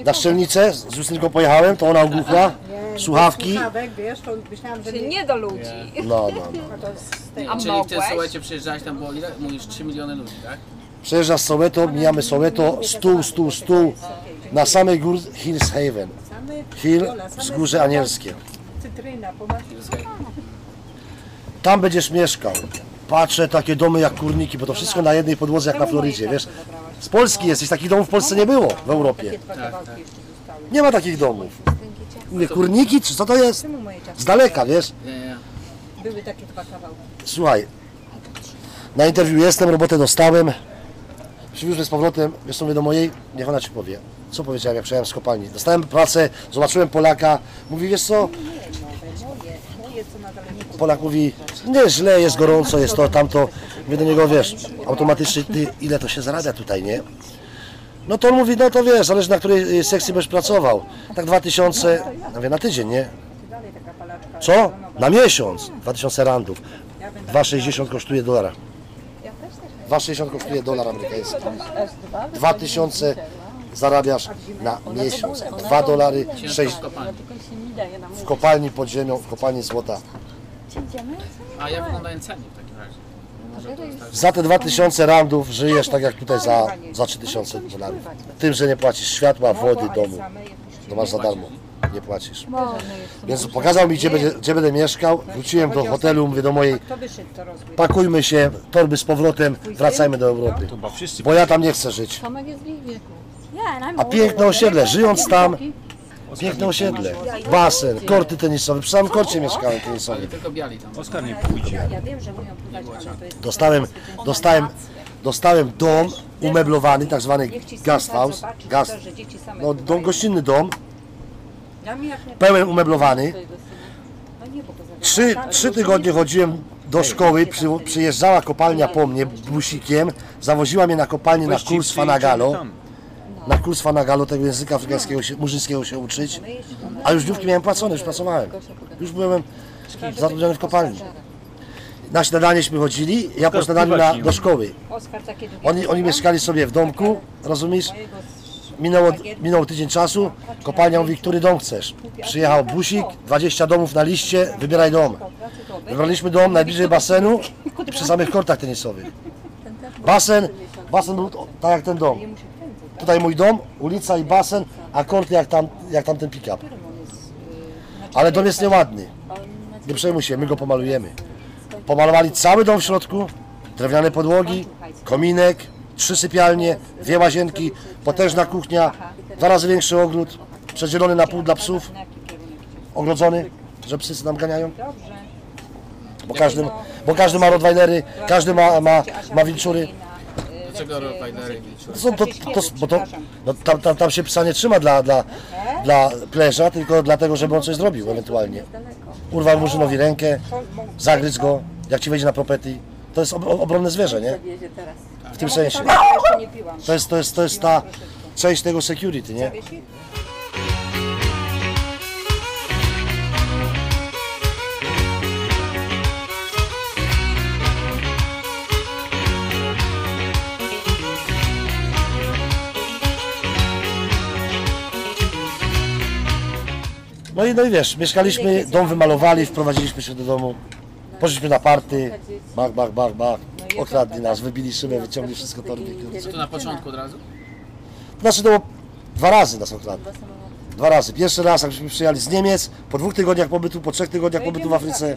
Na szczelnicę z Justynką pojechałem, to ona ogłuchła. Słuchawki. Słuchawek, wiesz, to myślałam, że Czyli nie... nie do ludzi. No, no, no. No. A Czyli w tym mogłeś? Sołecie przyjeżdżałeś tam było ile? Mówisz 3 miliony ludzi, tak? Przejeżdża z Soweto, mijamy Soweto, stół, stół, stół. Na samej górze Hills Haven. Hill, wzgórze anielskie. Tam będziesz mieszkał. Patrzę, takie domy jak kurniki, bo to wszystko na jednej podłodze jak na Florydzie, wiesz. Z Polski jesteś, takich domów w Polsce nie było w Europie. Nie ma takich domów. Mówię, kurniki, czy co to jest? Z daleka, wiesz. Były takie dwa kawałki. Słuchaj, Na interwiu jestem, robotę dostałem. Przywiózłem z powrotem, wiesz co mówię do mojej, niech ona ci powie. Co powiedziałem, jak przyjechałem z kopalni? Dostałem pracę, zobaczyłem Polaka, mówi, wiesz co, Polak mówi, nie źle, jest gorąco, jest to, tamto. Mówię do niego, wiesz, automatycznie, ty, ile to się zarabia tutaj, nie? No to on mówi, no to wiesz, zależy na której y, sekcji będziesz pracował. Tak 2000, no wie, na tydzień, nie? Co? Na miesiąc, 2000 randów. 2,60 kosztuje dolara. 2,60 kosztuje dolar amerykański. 2000 zarabiasz na miesiąc. 2 dolary 6 w kopalni pod ziemią, w kopalni złota. A ja wyglądają cenie w takim razie. Tak. Za te 2000 randów żyjesz tak jak tutaj za, za 3000 dolarów. Tym, że nie płacisz światła, wody, domu. To masz za darmo. Nie płacisz. Więc pokazał mi, gdzie, będzie, gdzie będę mieszkał. Wróciłem do hotelu, mówię do mojej, Kto wyszedł to rozwój? pakujmy się, torby z powrotem, wracajmy do Europy. Chyba wszyscy Bo ja tam nie chcę żyć. Tomek jest w ich wieku. A piękne osiedle, żyjąc tam, piękne osiedle, basen, korty tenisowe, przy samym korcie mieszkałem tenisowym. Tylko biali tam. Oskar nie pójdzie. Ja wiem, że umią pływać, ale to jest... Dostałem, dostałem, dostałem dom umeblowany, tak zwany Niech ci tak zobaczy, gast, to, że dzieci same no, dom, pływają. gościnny dom, Dla mnie jak nie... pełen umeblowany. No poza tym- Trzy, trzy tygodnie chodziłem do szkoły, przy, przyjeżdżała kopalnia po mnie busikiem, zawoziła mnie na kopalnię na kurs Fanagalo, na kurs Fanagalo, tego języka afrykańskiego, się, murzyńskiego się uczyć, a już dniówki miałem płacone, już pracowałem. Już byłem zatrudniony w kopalni. Na śniadaniśmy chodzili, ja po śniadaniu na, do szkoły. Oni, oni mieszkali sobie w domku, rozumiesz? Minęło, minął tydzień czasu, kopalnia mówi, który dom chcesz. Przyjechał busik, 20 domów na liście, wybieraj dom. Wybraliśmy dom najbliżej basenu przy samych kortach tenisowych. Basen, basen był tak jak ten dom. Tutaj mój dom, ulica i basen, a korty jak tam, jak tam ten pick-up. Ale dom jest nieładny. Nie przejmuj się, my go pomalujemy. Pomalowali cały dom w środku, drewniane podłogi, kominek, trzy sypialnie, dwie łazienki, potężna kuchnia, dwa razy większy ogród, przedzielony na pół dla psów, ogrodzony, że psy nam ganiają. Dobrze. Bo każdy, bo każdy ma rottweilery, każdy ma, ma, ma wilczury. Dlaczego Rottweilery To są, to, to, bo to, no, tam, tam, tam się psa nie trzyma dla, dla, dla pleża, tylko dlatego, żeby on coś zrobił ewentualnie. Urwał murzynowi rękę, zagryź go, jak ci wejdzie na propety. To jest ob, obronne zwierzę, nie? W tym sensie. Ja jeszcze nie piłam. To jest, to jest, to jest ta część tego security, nie? No i, no i wiesz, mieszkaliśmy, dom wymalowali, wprowadziliśmy się do domu, poszliśmy na party, bach, bach, bach, bach, okradli nas, wybili szybę, wyciągli wszystko torby. To na początku od razu? Znaczy to było dwa razy nas okradli. Dwa razy. Pierwszy raz, jakśmy przyjechali z Niemiec, po dwóch tygodniach pobytu, po trzech tygodniach pobytu w Afryce,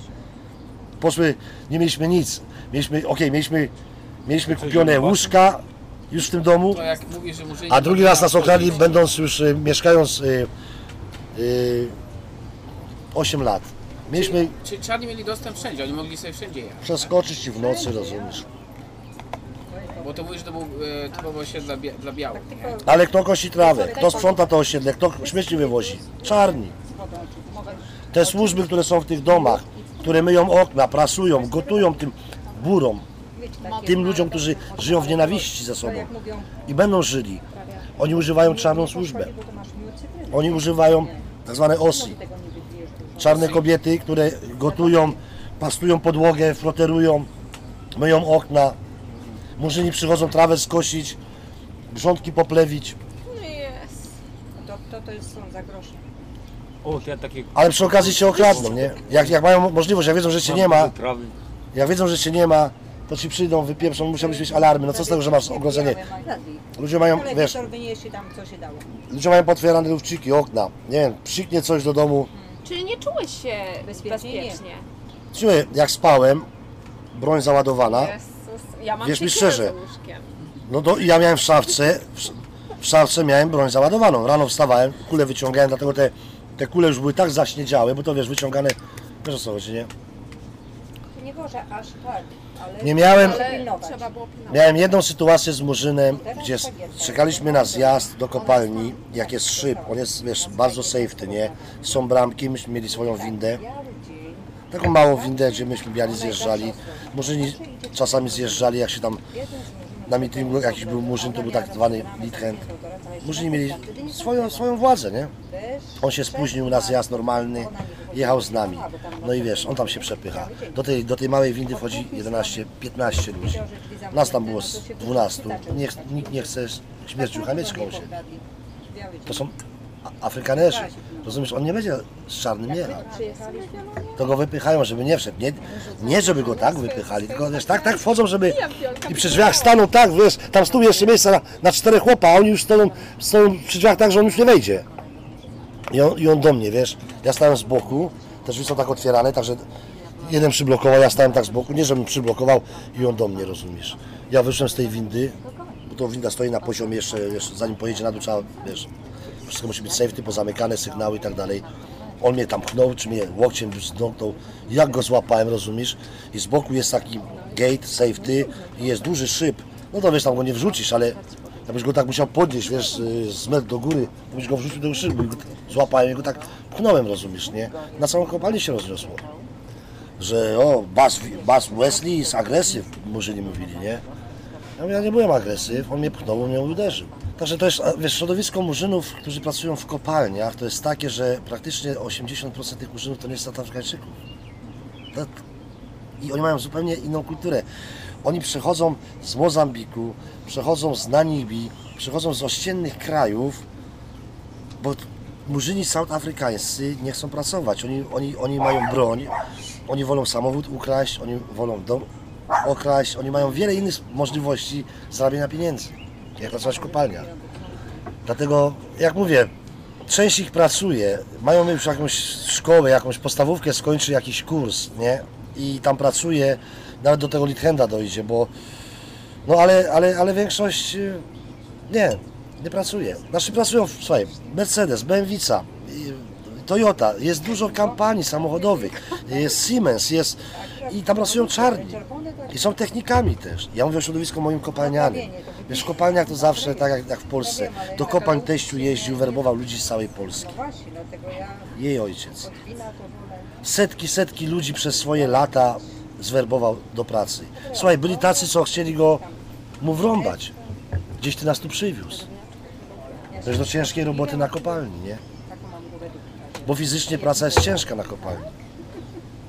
poszły, nie mieliśmy nic. Mieliśmy, okej, mieliśmy, mieliśmy kupione łóżka już w tym domu, To jak mówisz, że murzyni... a drugi raz nas okradli, będąc już, y, mieszkając y, y, 8 lat. Mieliśmy Czy czarni mieli dostęp wszędzie, oni mogli sobie wszędzie jechać. przeskoczyć ci w nocy, rozumiesz. Bo to mówisz, że to był e, typowo osiedle dla, bia- dla białych, nie? Ale kto kosi trawę, kto sprząta to osiedle, kto śmieci wywozi? Czarni. Te służby, które są w tych domach, które myją okna, prasują, gotują tym burom, tym ludziom, którzy żyją w nienawiści ze sobą i będą żyli. Oni używają czarną służbę. Oni używają tak zwane OSI. Czarne kobiety, które gotują, pastują podłogę, froterują, myją okna. Murzyni przychodzą trawę skosić, grządki poplewić. To, to, to jest są za grosze. O, to ja takie Ale przy okazji cię okradną, nie? Jak, jak mają możliwość, jak wiedzą, że cię nie ma, trawy. jak wiedzą, że cię nie ma, to ci przyjdą, wypieprzą, musiałbyś mieć alarmy. No co z tego, że masz ogrodzenie? Ludzie mają, wiesz, Telewizor wynieśli tam, co się dało. ludzie mają potwierane lufciki, okna. Nie wiem, psiknie coś do domu. Czyli nie czułeś się Bezpiecznie nie. bezpiecznie? Słuchaj, jak spałem, broń załadowana, Jezus, ja mam Wierz mi siekierę szczerze. za łóżkiem. no to i ja miałem w szafce, w, w szafce miałem broń załadowaną. Rano wstawałem, kule wyciągałem, dlatego te, te kule już były tak zaśniedziałe, bo to wiesz, wyciągane, wiesz o co chodzi, nie? takiego, że aż tak, Nie miałem- trzeba było pilnować. Miałem jedną sytuację z Murzynem, gdzie s- czekaliśmy na zjazd do kopalni, jak jest szyb, on jest, wiesz, bardzo safety, nie? Są bramki, myśmy mieli swoją windę, taką małą windę, gdzie myśmy biali zjeżdżali. Murzyni czasami zjeżdżali, jak się tam na meetingu jakiś był Murzyn, to był tak zwany hand. Murzyni mieli swoją, swoją władzę, nie? On się spóźnił na zjazd normalny, jechał z nami. No i wiesz, on tam się przepycha. Do tej, do tej małej windy wchodzi 11-15 ludzi. Nas tam było z 12. Nie, nikt nie chce śmierciu chamieczką się. To są Afrykanerzy. Rozumiesz, on nie będzie z czarnym jechał. To go wypychają, żeby nie wszedł. Nie, nie żeby go tak wypychali, tylko wiesz, tak, tak wchodzą, żeby i przy drzwiach staną tak, wiesz, tam stół jeszcze miejsca na, na czterech chłopa, a oni już stoją, stoją przy drzwiach tak, że on już nie wejdzie. I on, I on do mnie, wiesz, ja stałem z boku, te drzwi są tak otwierane, także jeden przyblokował, ja stałem tak z boku, nie żebym przyblokował i on do mnie, rozumiesz. Ja wyszłem z tej windy, bo to winda stoi na poziomie jeszcze, wiesz, zanim pojedzie na dół trzeba, wiesz, wszystko musi być safety, pozamykane sygnały i tak dalej. On mnie tam pchnął, czy mnie łokciem zdąknął, jak go złapałem, rozumiesz? I z boku jest taki gate, safety i jest duży szyb. No to wiesz, tam go nie wrzucisz, ale jakbyś go tak musiał podnieść, wiesz, y, z metr do góry, to byś go wrzucił do szybu złapałem i go tak pchnąłem, rozumiesz, nie? Na całą kopalnię się rozniosło. Że o, Bas, Bas Wesley jest agresyw, murzyni mówili, nie? Ja, mówię, ja nie byłem agresyw, on mnie pchnął, on mnie uderzył. Także a, wiesz, środowisko murzynów, którzy pracują w kopalniach, to jest takie, że praktycznie 80% tych murzynów to nie jest Afrykańczyków. To, I oni mają zupełnie inną kulturę. Oni przychodzą z Mozambiku, przychodzą z Namibii, przychodzą z ościennych krajów, bo murzyni southafrykańscy nie chcą pracować. Oni, oni, oni mają broń, oni wolą samochód ukraść, oni wolą dom okraść, oni mają wiele innych możliwości zarabiania pieniędzy, jak pracować w kopalniach. Dlatego, jak mówię, część ich pracuje, mają już jakąś szkołę, jakąś podstawówkę, skończy jakiś kurs, nie? I tam pracuje, nawet do tego Lithenda dojdzie, bo no ale, ale, ale większość y, nie, nie pracuje. Znaczy pracują, słuchaj, Mercedes, BMW, Toyota, jest dużo kampanii samochodowych, jest Siemens, jest i tam pracują czarni. I są technikami też. Ja mówię o środowisku moim kopalnianym. Wiesz, w kopalniach to zawsze tak jak, jak w Polsce. Do kopań teściu jeździł, werbował ludzi z całej Polski. Jej ojciec. Setki, setki ludzi przez swoje lata zwerbował do pracy. Słuchaj, byli tacy, co chcieli go mu wrąbać. Gdzieś ty nas tu przywiózł. Jest do ciężkiej roboty na kopalni, nie? Bo fizycznie praca jest ciężka na kopalni.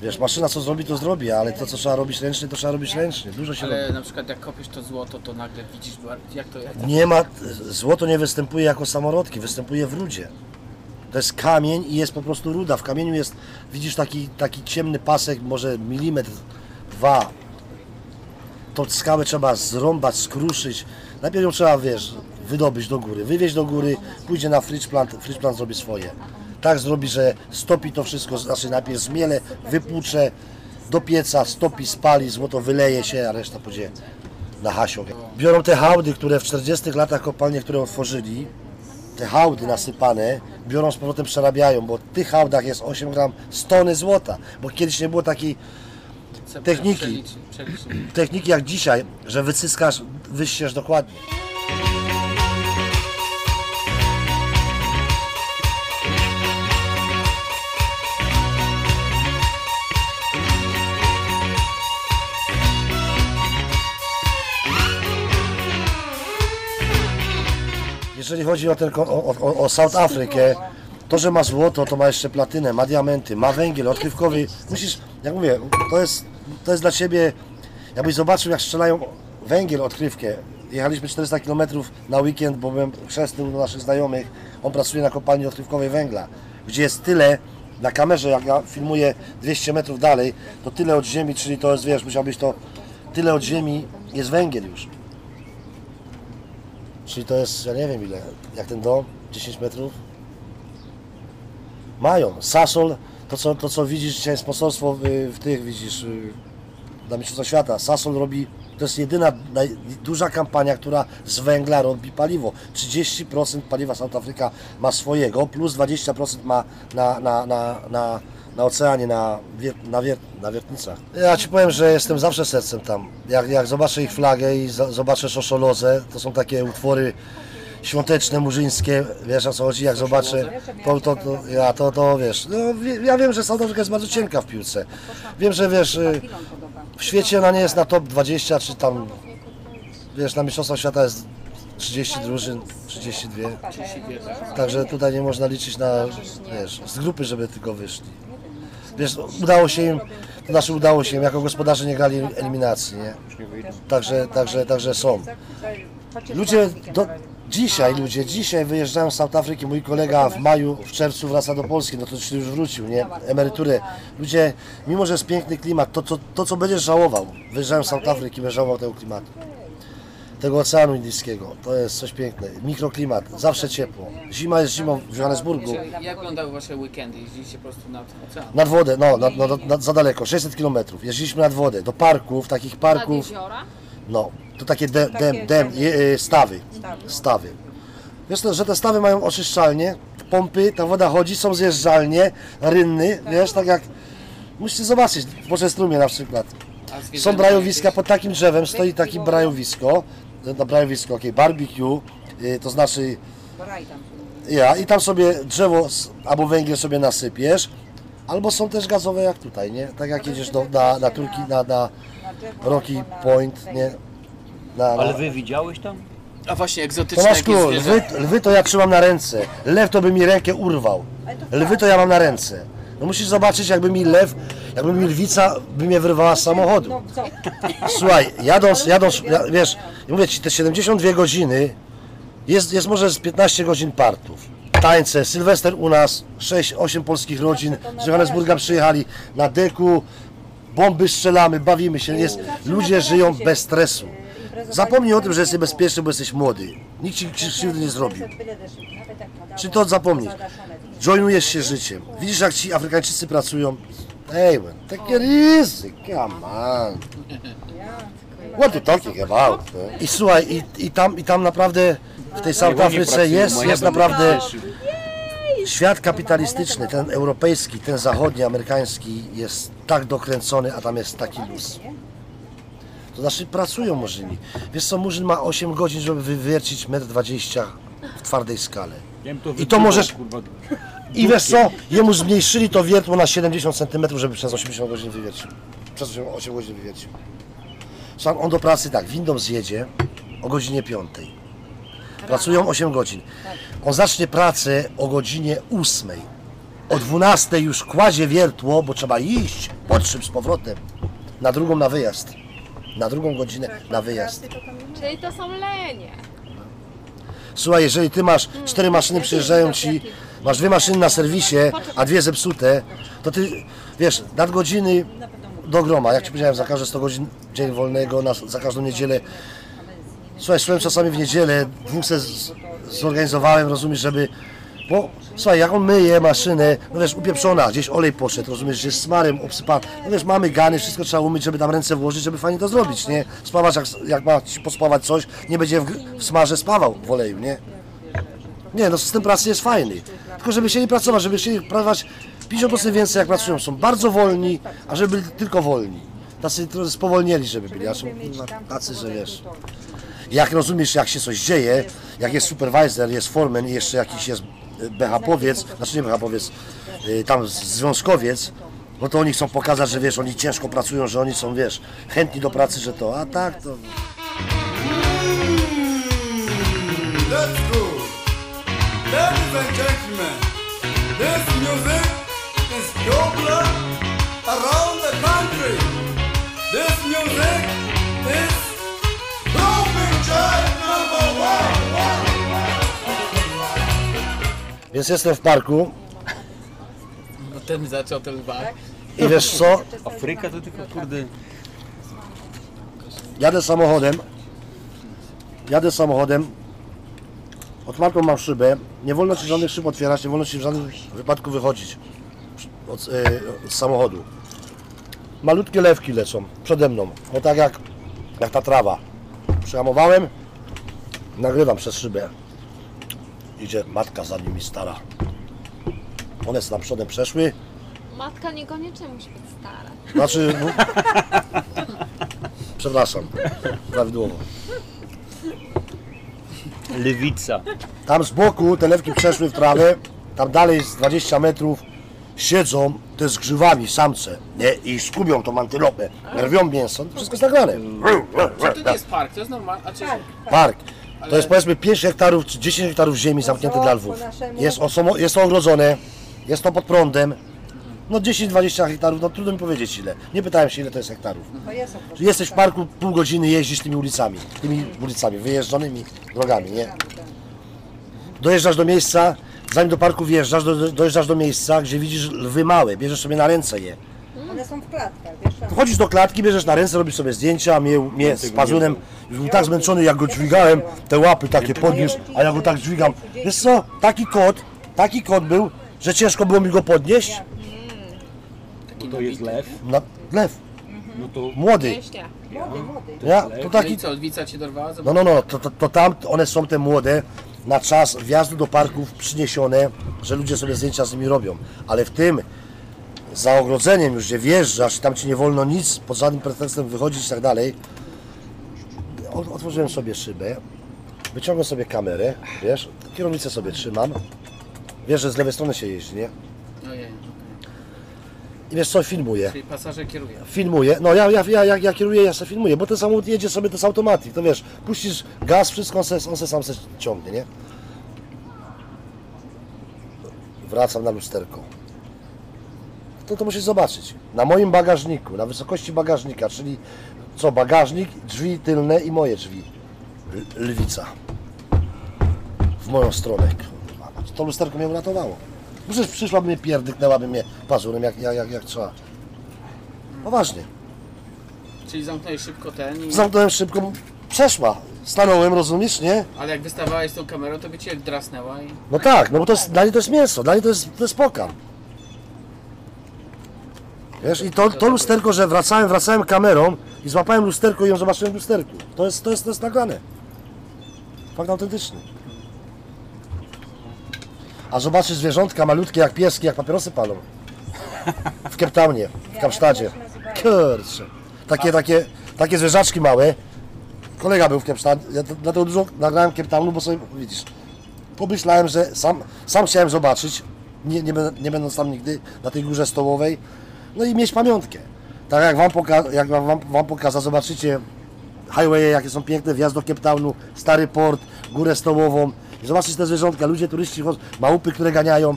Wiesz, maszyna co zrobi, to zrobi, ale to, co trzeba robić ręcznie, to trzeba robić ręcznie. Dużo się robi. Ale na przykład jak kopiesz to złoto, to nagle widzisz, jak to, to Nie ma, złoto nie występuje jako samorodki, występuje w rudzie. To jest kamień i jest po prostu ruda. W kamieniu jest, widzisz taki, taki ciemny pasek, może milimetr, dwa. Tą skałę trzeba zrąbać, skruszyć. Najpierw ją trzeba, wiesz, wydobyć do góry, wywieźć do góry, pójdzie na fridge plant, fridge plant zrobi swoje. Tak zrobi, że stopi to wszystko, znaczy najpierw zmiele, wypłucze do pieca, stopi, spali, złoto wyleje się, a reszta pójdzie na hasio. Biorą te hałdy, które w 40 latach kopalnie, które otworzyli, te hałdy nasypane, biorą z powrotem, przerabiają, bo w tych hałdach jest 8 gram 100 tony złota, bo kiedyś nie było takiej Techniki. techniki jak dzisiaj, że wycyskasz, wyściesz dokładnie. Jeżeli chodzi o, ten, o, o, o South Afrykę, to, że ma złoto, to ma jeszcze platynę, ma diamenty, ma węgiel odkrywkowy. Musisz, jak mówię, to jest, to jest dla Ciebie, jakbyś zobaczył jak strzelają węgiel, odkrywkę. Jechaliśmy 400 km na weekend, bo byłem chrzestny u naszych znajomych. On pracuje na kopalni odkrywkowej węgla, gdzie jest tyle, na kamerze jak ja filmuję 200 metrów dalej, to tyle od ziemi, czyli to jest, wiesz, musiałbyś to, tyle od ziemi jest węgiel już. Czyli to jest, ja nie wiem ile, jak ten dom, 10 metrów. Mają. Sasol, to co, to co widzisz dzisiaj sponsorstwo w, w tych, widzisz, y, na Mistrzostwa Świata. Sasol robi, to jest jedyna naj, duża kampania, która z węgla robi paliwo. 30% paliwa South Afryka ma swojego, plus 20% ma na, na, na, na, na oceanie, na, na, wier, na wiertnicach. Ja Ci powiem, że jestem zawsze sercem tam. Jak, jak zobaczę ich flagę i za, zobaczę Szoszolozę, to są takie utwory świąteczne, murzyńskie, wiesz o co chodzi, jak zobaczę, to, to, to ja to, to wiesz, no, ja wiem, że South jest bardzo cienka w piłce. Wiem, że wiesz, y, w świecie ona nie jest na top 20, czy tam, wiesz, na Mistrzostwach Świata jest 30 drużyn, 32. Także tutaj nie można liczyć na, wiesz, z grupy, żeby tylko wyszli. Wiesz, udało się im, to znaczy udało się im, jako gospodarze nie grali eliminacji, nie? Także, także, także są. Ludzie, do, dzisiaj ludzie, dzisiaj wyjeżdżają z South Afryki, mój kolega w maju, w czerwcu wraca do Polski, no to już wrócił, nie? Emeryturę. Ludzie, mimo że jest piękny klimat, to, to, to co będziesz żałował, wyjeżdżają z South Afryki, będziesz żałował tego klimatu. Tego Oceanu Indyjskiego, to jest coś piękne. Mikroklimat, zawsze ciepło. Zima jest zimą w Johannesburgu. Jak wyglądały wasze weekendy? Jeździliście po prostu nad ocean? Nad wodę, no, nad, no, nad, za daleko, 600 km. Jeździliśmy nad wodę, do parków, takich Nad parków. jeziora? No, to takie dem, dem, dem, je, e, stawy. Stawy. Wiesz, to, że te stawy mają oczyszczalnie, pompy, ta woda chodzi, są zjeżdżalnie, rynny, wiesz, tak jak... Musicie zobaczyć, w Poczęstrumie na przykład. A zwierzęta Są brajowiska, jakieś? pod takim drzewem stoi takie brajowisko, na brajowisko, okej, barbecue, y, to znaczy ja i tam sobie drzewo s- albo węgiel sobie nasypiesz, albo są też gazowe jak tutaj, nie? Tak jak jedziesz do, na, na Turki, na, na Rocky Point, nie? Na, na, Ale wy widziałeś tam? A właśnie, To egzotyczne masz król, jakieś lwy, lwy to ja trzymam na ręce, lew to by mi rękę urwał, lwy to ja mam na ręce. No musisz zobaczyć jakby mi lew, jakby mi lwica by mnie wyrwała z samochodu. No? Słuchaj, jadąc, jadąc, ja, wiesz, mówię Ci, te 72 godziny, jest, jest może z 15 godzin partów. Tańce, Sylwester u nas, 6-8 polskich rodzin z Johannesburga przyjechali na deku, bomby strzelamy, bawimy się, jest, ludzie żyją bez stresu. Zapomnij o tym, że jesteś bezpieczny, bo jesteś młody. Nikt Ci krzywdy nie zrobił. Czy to zapomnisz? Joinujesz się życiem. Widzisz, jak ci Afrykańczycy pracują? Hey man, take it easy, come on. What you talking about? no? I słuchaj, i, i, tam, i tam naprawdę w tej South Afryce jest, jest naprawdę świat kapitalistyczny, ten europejski, ten zachodni, amerykański jest tak dokręcony, a tam jest taki luz. To znaczy pracują murzyni. Wiesz co, murzyn ma 8 godzin, żeby wywiercić 1,20 m w twardej skale. I to możesz-. I wiesz co, jemu zmniejszyli to wiertło na 70 cm, żeby przez 80 godzin wywiercił. Przez 8 godzin wywiercił. Sam on do pracy tak, windą zjedzie o godzinie 5. Pracują 8 godzin. On zacznie pracę o godzinie 8. O 12 już kładzie wiertło, bo trzeba iść pod szybs z powrotem. Na drugą na wyjazd. Na drugą godzinę na wyjazd. Czyli to są lenie. Słuchaj, jeżeli ty masz cztery maszyny, przyjeżdżają ci, masz dwie maszyny na serwisie, a dwie zepsute, to ty, wiesz, nadgodziny do groma, jak ci powiedziałem, za każde 100 godzin dzień wolnego, na, za każdą niedzielę. Słuchaj, szłem czasami w niedzielę, dwóch z- zorganizowałem, rozumiesz, żeby, bo słuchaj, jak on myje maszynę, no wiesz, upieprzona, gdzieś olej poszedł, rozumiesz, jest smarem obsypany, no wiesz, mamy gany, wszystko trzeba umyć, żeby tam ręce włożyć, żeby fajnie to zrobić, nie? Spawać, jak, jak ma ci pospawać coś, nie będzie w, w smarze spawał w oleju, nie? Nie, no system pracy jest fajny. Tylko żeby chcieli pracować, żeby chcieli pracować 50% więcej jak pracują. Są bardzo wolni, a żeby byli tylko wolni. Tacy trochę spowolnieli, żeby byli, a są tacy, że wiesz. Jak rozumiesz, jak się coś dzieje, jak jest supervisor, jest foreman i jeszcze jakiś jest BH-powiec, znaczy nie BH-powiec, y, tam związkowiec, no to oni chcą pokazać, że wiesz, oni ciężko pracują, że oni są, wiesz, chętni do pracy, że to, a tak to... Let's go. Ladies and gentlemen, this music is popular around the country. This music Więc jestem w parku No ten zaczął ten lwa. i wiesz co, Afryka to tylko kurde. Jadę samochodem. Jadę samochodem. Otwartą mam szybę. Nie wolno ci żadnych szyb otwierać, nie wolno ci w żadnym wypadku wychodzić od, e, z samochodu. Malutkie lewki lecą przede mną. O tak jak, jak ta trawa. Przyhamowałem, nagrywam przez szybę. Idzie matka za nimi stara. One tam przodem przeszły. Matka niekoniecznie musi być stara. Znaczy, no... Przepraszam, prawidłowo. Lewica. Tam z boku te lewki przeszły w trawę, tam dalej z 20 metrów siedzą te z grzywami samce, nie? I skubią tą antylopę, rwią mięso, to wszystko jest nagrane. Czy to nie jest park, to jest normalne. A czy, Park. To jest powiedzmy 5 hektarów czy 10 hektarów ziemi zamknięte dla lwów. Jest, osomo, jest to ogrodzone, jest to pod prądem. No 10-20 hektarów, no trudno mi powiedzieć ile. Nie pytałem się ile to jest hektarów. Oprócz. Jesteś w parku pół godziny, jeździsz tymi ulicami, tymi ulicami, wyjeżdżonymi drogami, nie? Dojeżdżasz do miejsca, zanim do parku wjeżdżasz, do, dojeżdżasz do miejsca, gdzie widzisz lwy małe, bierzesz sobie na ręce je. One są w klatkach, wiesz tam. Wchodzisz do klatki, bierzesz na ręce, robisz sobie zdjęcia, mnie, mnie z pazunem, już był tak zmęczony, jak go dźwigałem, te łapy takie podniósł, a ja go tak dźwigam. Wiesz co, taki kot, taki kot był, że ciężko było mi go podnieść. To jest lew. Na, lew, No to młody. Młody, młody. Ja, to No taki i co, lwica cię dorwała? No, no, no, to, to, to tam one są te młode na czas wjazdu do parków przyniesione, że ludzie sobie zdjęcia z nimi robią. Ale w tym za ogrodzeniem już, gdzie wjeżdżasz, tam ci nie wolno nic, pod żadnym pretekstem wychodzić i tak dalej. Otworzyłem sobie szybę, wyciągam sobie kamerę, wiesz, kierownicę sobie trzymam. Wiesz, że z lewej strony się jeździ, nie? Ojej. I wiesz co, filmuję. Czyli pasażer kieruje. Filmuję, no ja, ja, ja, ja, ja kieruję, ja sobie filmuję, bo ten samochód jedzie sobie, to jest automatik, to wiesz, puścisz gaz, wszystko, on se, on se sam se ciągnie, nie? Wracam na lusterko. To to musisz zobaczyć. Na moim bagażniku, na wysokości bagażnika, czyli co, bagażnik, drzwi tylne i moje drzwi. L- lwica. W moją stronę. To lusterko mnie uratowało. Przecież przyszłaby mnie pierdyknęłaby mnie pazurem jak, jak, jak, jak trzeba. Poważnie. Czyli zamknąłeś szybko ten i... Zamknąłem szybko, przeszła. Stanąłem, rozumiesz, nie? Ale jak wystawałeś tą kamerą, to by cię drasnęła i... No tak, no bo to jest, dla niej to jest mięso, dla niej to jest, to jest pokarm. Wiesz, i to, to lusterko, że wracałem, wracałem kamerą i złapałem lusterko i ją zobaczyłem w lusterku. To jest, to jest, to jest nagrane. Fakt autentyczny. A zobaczysz zwierzątka malutkie jak pieski, jak papierosy palą. W Cape Townie, w Kapsztadzie. Kurczę. Takie, takie, takie zwierzaczki małe. Kolega był w Town, ja dlatego dużo nagrałem Townu, bo sobie widzisz. Pomyślałem, że sam, sam chciałem zobaczyć, nie, nie, nie będąc tam nigdy, na tej górze stołowej, no i mieć pamiątkę. Tak jak wam, poka- jak wam, wam, pokaza, zobaczycie highwaye, jakie są piękne, wjazd do Cape Townu, stary port, górę stołową. I zobaczyć te zwierzątka, ludzie, turyści, chodzą, małpy, które ganiają.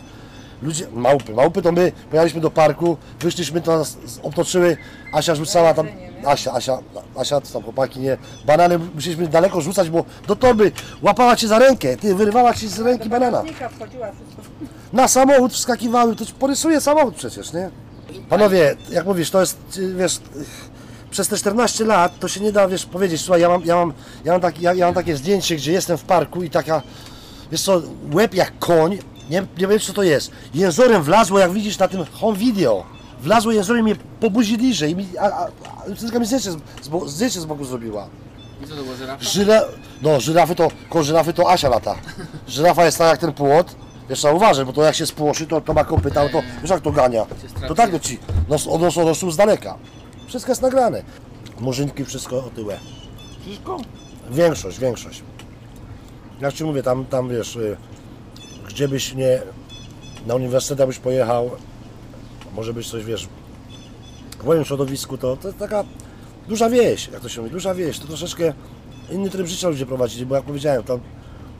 Ludzie, małpy, małpy to my pojechaliśmy do parku, wyszliśmy, to nas obtoczyły, Asia rzucała tam, Asia, Asia, Asia, to tam chłopaki, nie, banany musieliśmy daleko rzucać, bo do torby łapała cię za rękę, ty, wyrywała ci z ręki banana. Znika wchodziła wszystko. Na samochód wskakiwały, to ci porysuje samochód przecież, nie? Panowie, jak mówisz, to jest, wiesz, przez te 14 lat to się nie da, wiesz, powiedzieć, słuchaj, ja mam, ja mam, ja mam, taki, ja, ja mam takie zdjęcie, gdzie jestem w parku i taka, wiesz co, łeb jak koń, nie, nie wiem co to jest, jęzorem wlazło, jak widzisz na tym home video, wlazło jęzorem mnie po buzi liże i mi, a, a, a mi zdjęcie z, zdjęcie z boku zrobiła. I co to było, żyrafa? Żyra... No, żyrafy to, koło żyrafy to Asia lata. Żyrafa jest tak jak ten płot. Wiesz, trzeba uważać, bo to jak się spłoszy, to, to ma kopyta, to wiesz jak to gania. To tak to ci, no, ono są rosną z daleka. Wszystko jest nagrane. Murzynki, wszystko otyłe. wszystko? Większość, większość. Jak ci mówię, tam, tam wiesz, y, gdzie byś nie, na uniwersytet byś pojechał, może byś coś, wiesz, w moim środowisku, to, to jest taka duża wieś, jak to się mówi, duża wieś, to troszeczkę inny tryb życia ludzie prowadzili, bo jak powiedziałem, tam,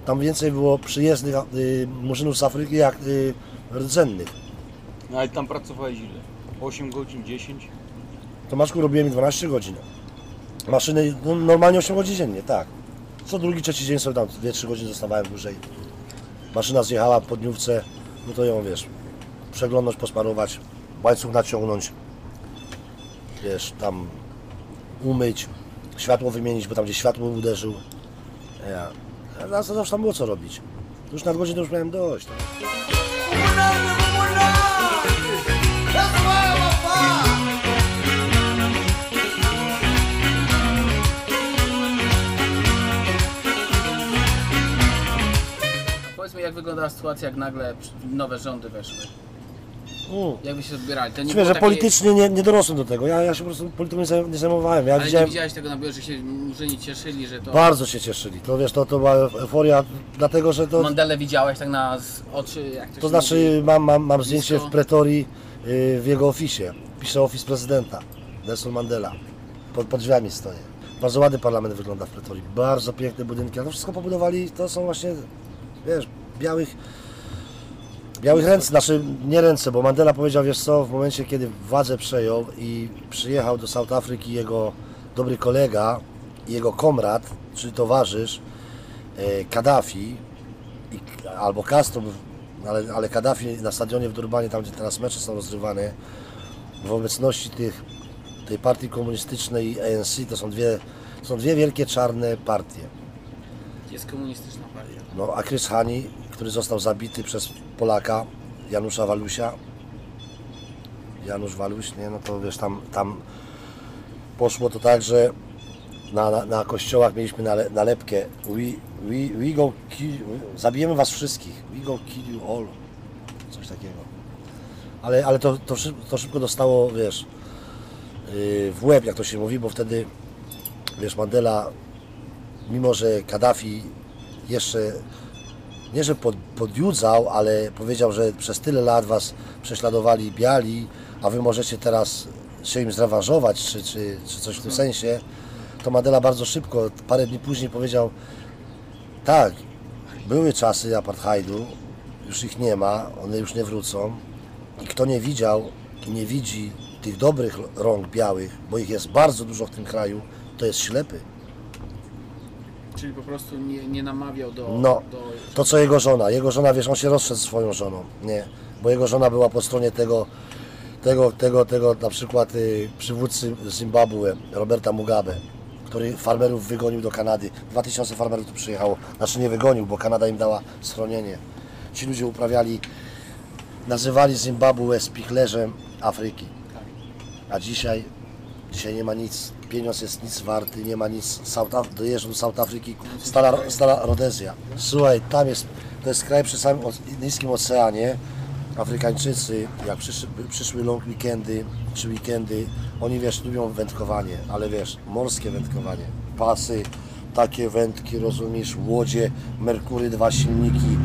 tam więcej było przyjezdnych y, murzynów z Afryki, jak y, rdzennych. No ale tam pracowałeś ile? 8 godzin, 10? Tomaszku robiłem mi 12 godzin. Maszyny no, normalnie 8 godzin dziennie, tak. Co drugi, trzeci dzień sobie tam 2-3 godziny zostawałem dłużej. Maszyna zjechała po dniówce, no to ją wiesz, przeglądnąć, posmarować, łańcuch naciągnąć, wiesz, tam umyć, światło wymienić, bo tam gdzie światło uderzył. Ja, ja zawsze tam było co robić. Już nad godzinę już miałem dość. Tak. Powiedz mi, jak wyglądała sytuacja, jak nagle nowe rządy weszły? Mm. Jak wy się odbierali? To nie było że takie- politycznie nie, nie dorosłem do tego. Ja, ja się po prostu polityką nie zaj- nie zajmowałem. Ja Ale nie widziałem, widziałeś tego na biurze, że się murzyni cieszyli, że to... bardzo się cieszyli. To wiesz, to, to była euforia, dlatego że to. Mandelę widziałeś tak na z oczy, jak to się To znaczy mam, mam, mam zdjęcie w pretorii yy, w jego ofisie. Pisze ofis prezydenta. Nelson Mandela. Pod, pod drzwiami stoję. Bardzo ładny parlament wygląda w pretorii. Bardzo piękne budynki. A to wszystko pobudowali, to są właśnie, wiesz, białych, białych ręce, znaczy nie ręce, bo Mandela powiedział, wiesz co, w momencie kiedy władzę przejął i przyjechał do South Afryki jego dobry kolega, jego komrad, czyli towarzysz, e, Kaddafi, i, albo Castro, ale, ale Kaddafi na stadionie w Durbanie, tam gdzie teraz mecze są rozgrywane, w obecności tych, tej partii komunistycznej i ANC, to są dwie, są dwie wielkie czarne partie. Jest komunistyczna partia. No, a Chris Hani, który został zabity przez Polaka, Janusza Walusia, Janusz Waluś, nie, no to wiesz, tam, tam poszło to tak, że na, na, na kościołach mieliśmy nale, nalepkę. We, we, we go kill, zabijemy was wszystkich, we go kill you all, coś takiego. Ale, ale to, to, szyb, to szybko dostało, wiesz, yy, w łeb, jak to się mówi, bo wtedy, wiesz, Mandela, mimo że Kaddafi jeszcze nie, że pod, podjudzał, ale powiedział, że przez tyle lat was prześladowali biali, a wy możecie teraz się im zrewanżować, czy, czy, czy coś w tym sensie, to Mandela bardzo szybko, parę dni później powiedział, tak, były czasy apartheidu, już ich nie ma, one już nie wrócą. I kto nie widział i nie widzi tych dobrych rąk białych, bo ich jest bardzo dużo w tym kraju, to jest ślepy. Czyli po prostu nie, nie namawiał do... No, do... to co jego żona. Jego żona, wiesz, on się rozszedł ze swoją żoną. Nie, bo jego żona była po stronie tego, tego, tego, tego na przykład y, przywódcy Zimbabwe, Roberta Mugabe, który farmerów wygonił do Kanady. 2000 farmerów tu przyjechało. Znaczy nie wygonił, bo Kanada im dała schronienie. Ci ludzie uprawiali, nazywali Zimbabwe spichlerzem Afryki. A dzisiaj, dzisiaj nie ma nic. Pieniądz jest nic warty, nie ma nic. South dojeżdżam do South Afryki, stara, stara Rodezja. Słuchaj, tam jest, to jest kraj przy samym Indijskim Oceanie. Afrykańczycy, jak przyszły, przyszły long weekendy czy weekendy, oni wiesz, lubią wędkowanie, ale wiesz, morskie wędkowanie. Pasy, takie wędki, rozumiesz, łodzie, Merkury, dwa silniki,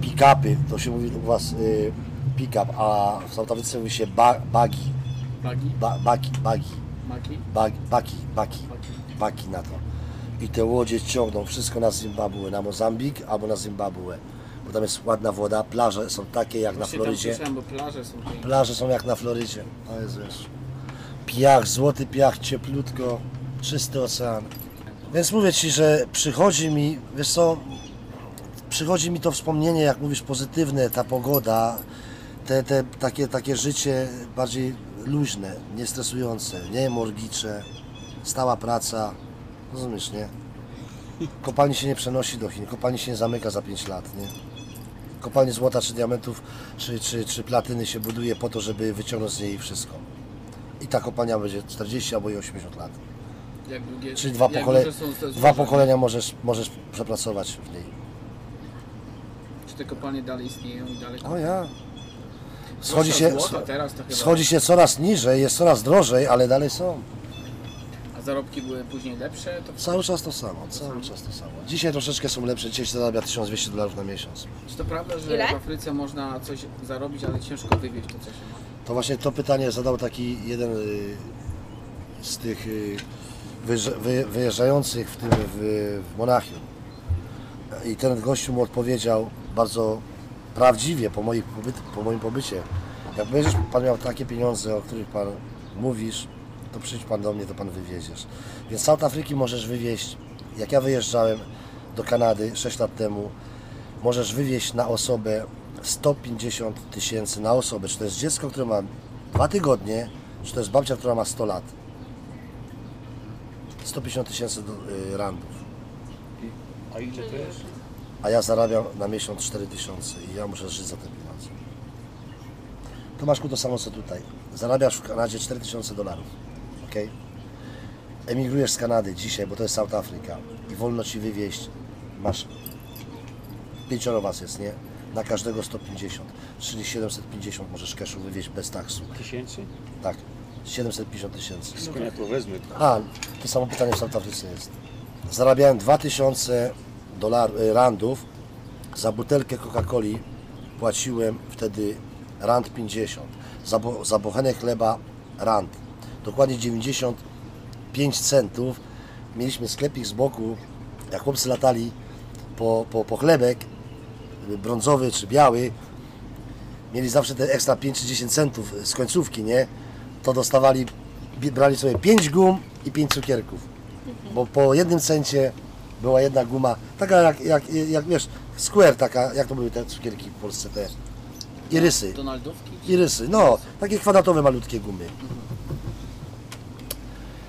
pick-upy, to się mówi u Was y, pick-up, a w South Afryce mówi się ba, buggy, Plagi? ba, baki, bagi, Maki? bag, baki, baki, baki na to. I te łodzie ciągną wszystko na Zimbabwe, na Mozambik albo na Zimbabwe, bo tam jest ładna woda, plaże są takie jak na Właśnie Florydzie. słyszałem, bo plaże są piękne. Plaże są jak na Florydzie. To jest wiesz. Piach, złoty piach, cieplutko, czysty ocean. Więc mówię Ci, że przychodzi mi, wiesz co, przychodzi mi to wspomnienie, jak mówisz, pozytywne, ta pogoda, te, te takie, takie życie bardziej luźne, niestresujące, nie morgicze, stała praca, rozumiesz, nie? Kopalni się nie przenosi do Chin, kopalni się nie zamyka za 5 lat, nie? kopalnie złota czy diamentów czy, czy, czy platyny się buduje po to, żeby wyciągnąć z niej wszystko. I ta kopalnia będzie 40 albo i 80 lat. Jak długie... Czyli dwa, jak pokole... duże są te dwa złoża? pokolenia możesz, możesz przepracować w niej. Czy te kopalnie dalej istnieją i dalej... O ja. Schodzi się, Złota teraz to chyba... schodzi się coraz niżej, jest coraz drożej, ale dalej są. A zarobki były później lepsze? To... Cały czas to samo, cały czas to samo. Dzisiaj troszeczkę są lepsze, dzisiaj się zarabia 1200 dolarów na miesiąc. Czy to prawda, że Ile? w Afryce można coś zarobić, ale ciężko wywieźć to, co się ma? To właśnie to pytanie zadał taki jeden y, z tych y, wyjeżdża- wy- wyjeżdżających w tym w, w Monachium. I ten gościu mu odpowiedział bardzo prawdziwie po, moich pobyt, po moim pobycie. Jak będziesz pan miał takie pieniądze, o których pan mówisz, to przyjdź pan do mnie, to pan wywieziesz. Więc z South Afryki możesz wywieźć, jak ja wyjeżdżałem do Kanady 6 lat temu, możesz wywieźć na osobę 150 tysięcy na osobę. Czy to jest dziecko, które ma dwa tygodnie, czy to jest babcia, która ma 100 lat. 150 tysięcy y, randów. A ile to jest? A ja zarabiam na miesiąc 4 tysiące i ja muszę żyć za te pieniądze. Tomaszku, to samo co tutaj. Zarabiasz w Kanadzie 4 tysiące dolarów. ok? Emigrujesz z Kanady dzisiaj, bo to jest South Africa i wolno ci wywieźć. Masz pięcioro was jest, nie? na każdego 150, czyli 750 możesz cashu wywieźć bez taksu. Tysięcy? Tak, 750 tysięcy. Skąd ja to wezmę? A, to samo pytanie w South Afryce jest. Zarabiałem 2000 dolar, y, randów, za butelkę Coca-Coli płaciłem wtedy rand 50, za, bo, za bochenek chleba rand, dokładnie 95 centów. Mieliśmy sklepik z boku, jak chłopcy latali po, po, po chlebek, brązowy czy biały, mieli zawsze te ekstra 5 czy 10 centów z końcówki, nie? To dostawali, brali sobie 5 gum i 5 cukierków. Bo po jednym centie była jedna guma, taka jak, jak, jak wiesz, square taka, jak to były te cukierki w Polsce, te irysy. Donaldówki? Irysy, no, takie kwadratowe, malutkie gumy.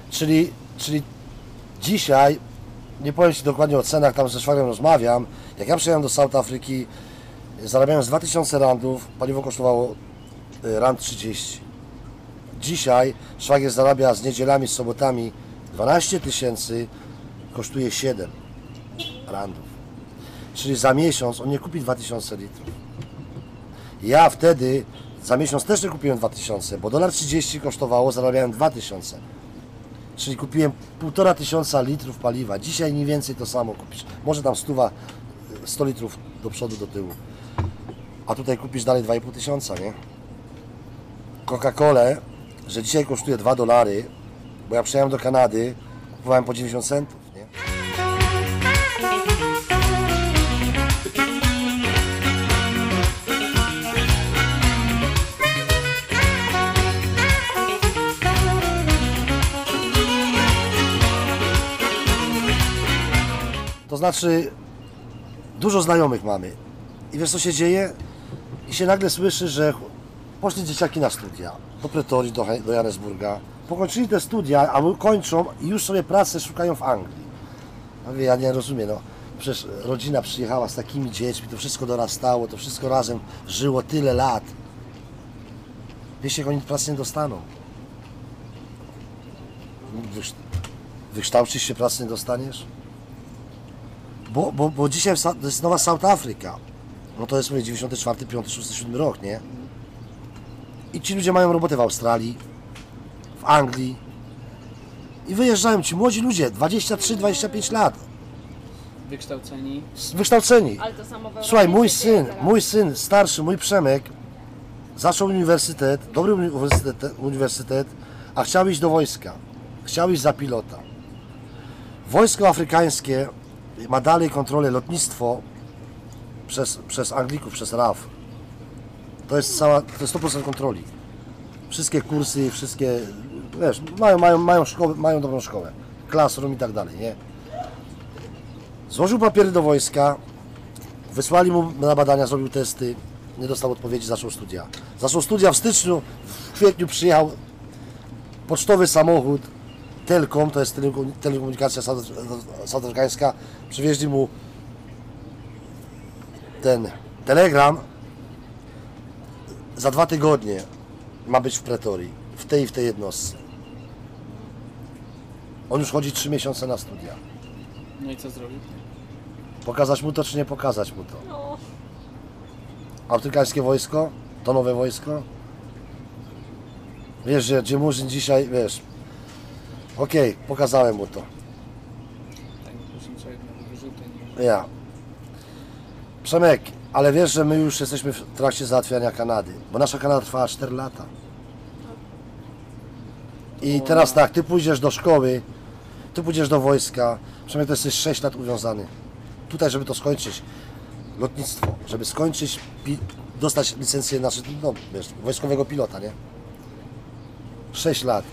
Czyli, czyli dzisiaj, nie powiem Ci dokładnie o cenach, tam ze szwagrem rozmawiam, jak ja przyjechałem do South Afryki, zarabiałem z 2000 randów, paliwo kosztowało y, rand 30. Dzisiaj szwagier zarabia z niedzielami, z sobotami 12 tysięcy, kosztuje 7 randów. Czyli za miesiąc on nie kupi 2000 litrów. Ja wtedy za miesiąc też nie kupiłem 2000, bo dolar 30 kosztowało, zarabiałem 2000. Czyli kupiłem 1,5 tysiąca litrów paliwa. Dzisiaj mniej więcej to samo kupisz. Może tam stuwa, 100 litrów do przodu, do tyłu. A tutaj kupisz dalej 2,5 tysiąca, nie? Coca-Colę, że dzisiaj kosztuje 2 dolary, bo ja przyjechałem do Kanady, kupowałem po 90 centów, To znaczy, dużo znajomych mamy. I wiesz co się dzieje? I się nagle słyszy, że poszli dzieciaki na studia do Pretorii, do, do Johannesburga. Pokończyli te studia, a kończą i już sobie pracę szukają w Anglii. Ja mówię, ja nie rozumiem, no. Przecież rodzina przyjechała z takimi dziećmi, to wszystko dorastało, to wszystko razem żyło tyle lat. Wiesz, jak oni pracy nie dostaną. Wykształcisz się, pracy nie dostaniesz? Bo, bo, bo dzisiaj to jest nowa South Africa. No to jest mówię 94, 5, 6, 7 rok, nie? I ci ludzie mają robotę w Australii, w Anglii. I wyjeżdżają ci młodzi ludzie, 23, 25 lat, Wykształceni. wykształceni. Ale to samo w Europie Słuchaj, mój syn, mój syn starszy, mój Przemek, zaczął uniwersytet, dobry uniwersytet, uniwersytet, a chciał iść do wojska. Chciał iść za pilota. Wojsko afrykańskie ma dalej kontrolę lotnictwo przez, przez Anglików, przez RAF. To jest cała, to jest 100% kontroli. Wszystkie kursy, wszystkie, wiesz, mają, mają, mają, szkołę, mają dobrą szkołę. Classroom i tak dalej, nie? Złożył papiery do wojska, Wysłali mu na badania, zrobił testy, nie dostał odpowiedzi, zaczął studia. Zaczął studia w styczniu, w kwietniu przyjechał pocztowy samochód, Telkom, to jest telekom- telekomunikacja southafrykańska, przywieźli mu ten telegram, za dwa tygodnie ma być w Pretorii, w tej i w tej jednostce. On już chodzi trzy miesiące na studia. No i co zrobił? Pokazać mu to, czy nie pokazać mu to? No, Afrykańskie wojsko? To nowe wojsko? Wiesz, że Dżemurzyn dzisiaj, wiesz... Okej, pokazałem mu to. Tak, człowiek nie? Ja. Przemek, ale wiesz, że my już jesteśmy w trakcie załatwiania Kanady, bo nasza Kanada trwała 4 lata. I teraz tak, ty pójdziesz do szkoły, ty pójdziesz do wojska, Przemek, to jesteś 6 lat uwiązany. Tutaj, żeby to skończyć, lotnictwo, żeby skończyć, pi- dostać licencję, znaczy, no, wiesz, wojskowego pilota, nie? 6 lat.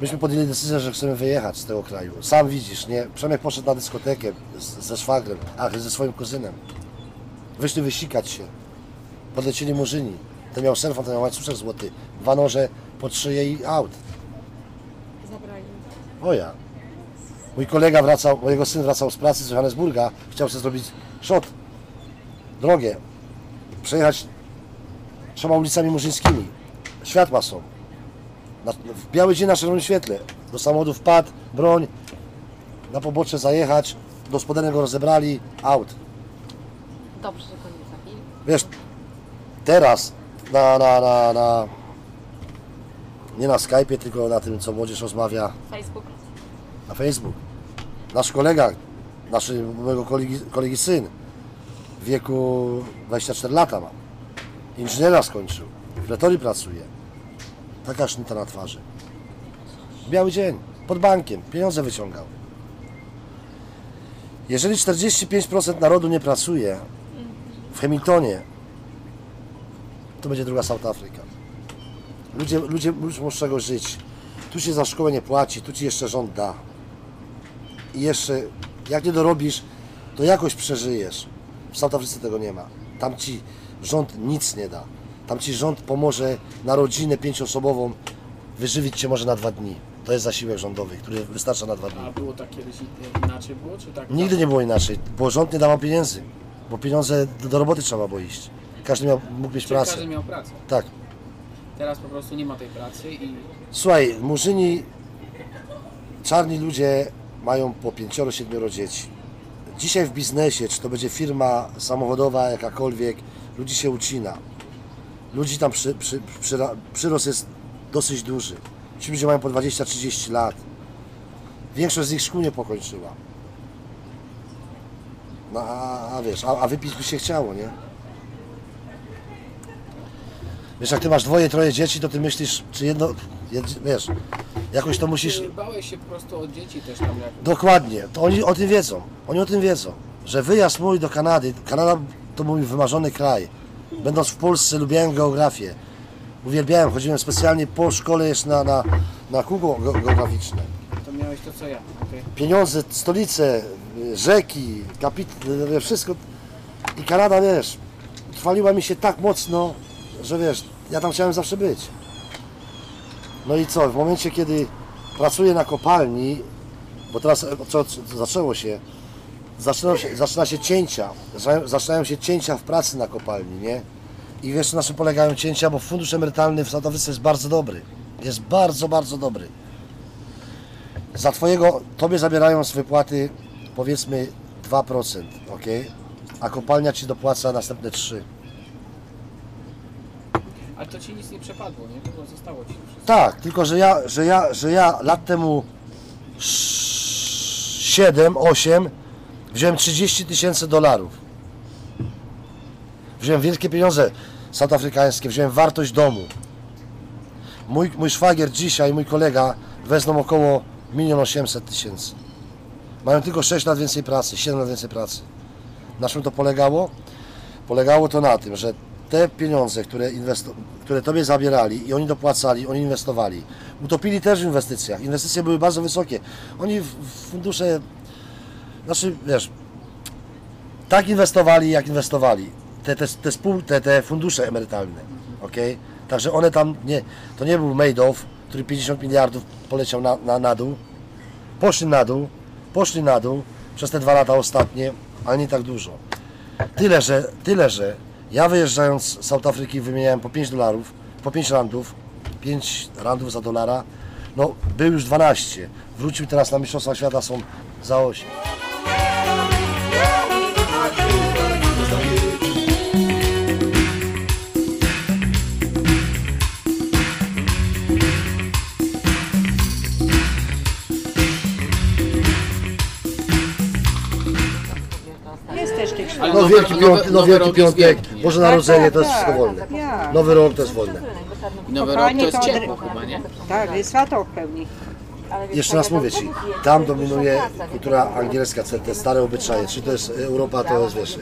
Myśmy podjęli decyzję, że chcemy wyjechać z tego kraju. Sam widzisz, nie? Przemek poszedł na dyskotekę z, ze szwagrem, a ze swoim kuzynem. Wyszli wysikać się. Podlecieli murzyni. Ten miał selfon, ten miał łańcuszek złoty. Dwa noże pod szyję i aut. zabrali. O ja. Mój kolega wracał, mojego syn wracał z pracy z Johannesburga. Chciał sobie zrobić shot. Drogę. Przejechać trzema ulicami murzyńskimi. Światła są. Na, w biały dzień na czerwonym świetle. Do samochodu wpadł, broń. Na pobocze zajechać. Do spodernego rozebrali. Aut. Dobrze, że go nie zabili. Wiesz, teraz na, na, na, na nie na Skype'ie, tylko na tym, co młodzież rozmawia Facebook. na Facebook. Nasz kolega, naszy, mojego kolegi, kolegi syn w wieku 24 lata ma. Inżyniera skończył, w pretorii pracuje. Taka sznyta na twarzy. Biały dzień, pod bankiem, pieniądze wyciągał. Jeżeli 45% narodu nie pracuje w Hamiltonie, to będzie druga South Africa. Ludzie, ludzie muszą z czego żyć. Tu się za szkołę nie płaci, tu ci jeszcze rząd da. I jeszcze, jak nie dorobisz, to jakoś przeżyjesz. W South Afryce tego nie ma. Tam ci rząd nic nie da. Tam ci rząd pomoże na rodzinę pięcioosobową wyżywić cię może na dwa dni. To jest zasiłek rządowy, który wystarcza na dwa dni. A było tak kiedyś inaczej było, czy tak? Nigdy nie było inaczej, bo rząd nie dawał pieniędzy. Bo pieniądze do, do roboty trzeba było iść. Każdy miał, mógł mieć Czyli pracę. każdy miał pracę. Tak. Teraz po prostu nie ma tej pracy i Słuchaj, murzyni, czarni ludzie mają po pięcioro, siedmioro dzieci. Dzisiaj w biznesie, czy to będzie firma samochodowa, jakakolwiek, ludzi się ucina. Ludzi tam przy, przy, przyra- przyrost jest dosyć duży. Ci ludzie mają po 20-30 lat. Większość z nich szkół nie pokończyła. No a, a wiesz, a, a wypić by się chciało, nie? Wiesz, jak ty masz dwoje, troje dzieci, to ty myślisz, czy jedno, jed, wiesz, jakoś to musisz... Ty bałeś się po prostu od dzieci też tam jak... Dokładnie, to oni o tym wiedzą. Oni o tym wiedzą, że wyjazd mój do Kanady, Kanada to mój wymarzony kraj. Będąc w Polsce lubiałem geografię. Uwielbiałem, chodziłem specjalnie po szkole jeszcze na, na, na kółko ge- geograficzne. To miałeś to co ja, okej? Pieniądze, stolice, rzeki, kapit, y, wszystko. I Kanada, wiesz, chwaliła mi się tak mocno, że wiesz, ja tam chciałem zawsze być. No i co, w momencie kiedy pracuję na kopalni, bo teraz co, co zaczęło się, zaczynają się, zaczyna się cięcia, zaczynają- się cięcia w pracy na kopalni, nie? I wiesz na czym polegają cięcia, bo fundusz emerytalny w South Africe jest bardzo dobry. Jest bardzo, bardzo dobry. Za twojego, tobie zabierają z wypłaty powiedzmy 2%, ok? A kopalnia ci dopłaca następne 3%. Ale to ci nic nie przepadło, nie? Tylko zostało ci wszystko. Tak, tylko że ja, że ja, że ja lat temu 7, 8 wziąłem 30 tysięcy dolarów. Wziąłem wielkie pieniądze southafrykańskie, wziąłem wartość domu. Mój, mój szwagier dzisiaj, mój kolega wezmą około 1 800 tysięcy. Mają tylko 6 lat więcej pracy, 7 lat więcej pracy. Na czym to polegało? Polegało to na tym, że te pieniądze, które, które tobie zabierali i oni dopłacali, oni inwestowali, utopili też w inwestycjach. Inwestycje były bardzo wysokie. Oni w, w fundusze, znaczy wiesz, tak inwestowali, jak inwestowali. Te, te, te, spół, te, te fundusze emerytalne, ok? Także one tam, nie, to nie był Madoff, który 50 miliardów poleciał na, na, na dół. Poszli na dół, poszli na dół przez te dwa lata ostatnie, ale nie tak dużo. Tyle, że, tyle, że ja wyjeżdżając z South Afryki wymieniałem po 5 dolarów, po 5 randów, 5 randów za dolara, no był już 12. Wrócił teraz na Mistrzostwa Świata, są za 8. Wielki nowy- Piątek, no nowy Wielki Piątek? Boże Narodzenie, Tak, to jest tak, wszystko wolne. Nowy rok to jest wolne. I nowy rok to jest ciepło chyba, nie? Tak, jest lato w pełni. Jeszcze raz mówię Ci, tam dominuje kultura angielska, te, te stare obyczaje, czy to jest Europa, to jest wiesz, y,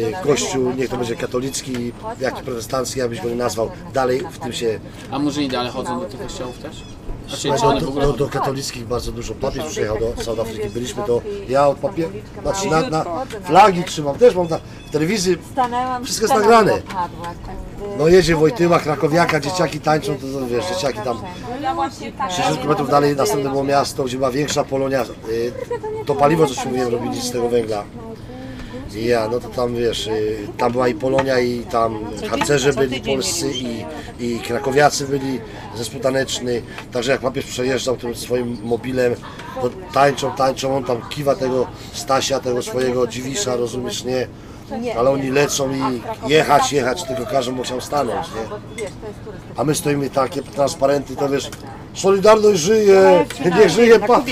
y, kościół, niech to będzie katolicki, jaki protestancki, jakbyś go nie nazwał, dalej w tym się, A murzyni dalej chodzą do tych kościołów też? Znaczy, czy do, w do, ogóle do, do katolickich bardzo dużo, papież przyjechał do South Afryki, byliśmy to, ja od papier, znaczy na, na flagi trzymam, też mam na, w telewizji, wszystko jest nagrane. No jedzie Wojtyła, Krakowiaka, dzieciaki tańczą, to, to wiesz, dzieciaki tam 60 km dalej następne było miasto, gdzie była większa Polonia. y, To paliwo, co mówiłem, robili z tego węgla. Ja, no to tam wiesz, y, tam była i Polonia, i tam harcerze byli polscy, i, i krakowiacy byli, zespół taneczny. Także jak papież przejeżdżał tym swoim mobilem, to tańczą, tańczą, on tam kiwa tego Stasia, tego swojego dziwisza, rozumiesz, nie? ale oni lecą i jechać, jechać, tylko każdy musiał stanąć, nie? A my stoimy takie transparenty, to wiesz, Solidarność żyje, niech żyje podobało.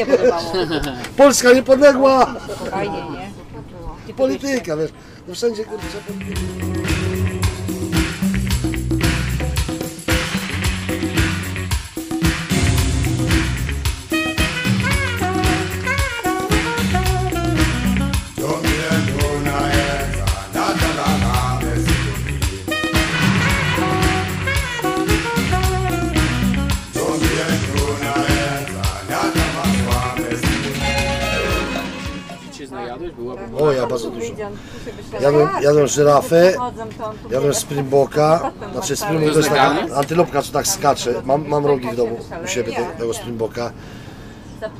Polska niepodległa! Fajnie, nie? I polityka, wiesz, no wszędzie kurczę polityka. O, ja bardzo dużo. Jadłem, jadłem żyrafę, jadłem springboka, znaczy springbok to jest taka antylopka, co tak skacze. Mam, mam rogi w domu u siebie te- tego springboka.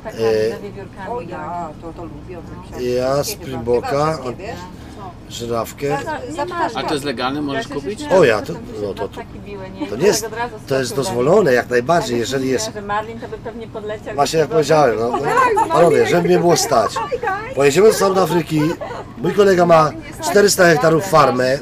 E, O ja, to to lubię. ja springboka, Nie wiesz? żyrafkę. A to jest legalne? Możesz kupić? O ja, to, no to, to, to nie jest, to jest dozwolone jak najbardziej, jeżeli jest, Marlin to by pewnie podleciał. właśnie jak powiedziałem, no, no panowie, żeby mnie było stać. Pojedziemy do South Afryki, mój kolega ma 400 hektarów farmę,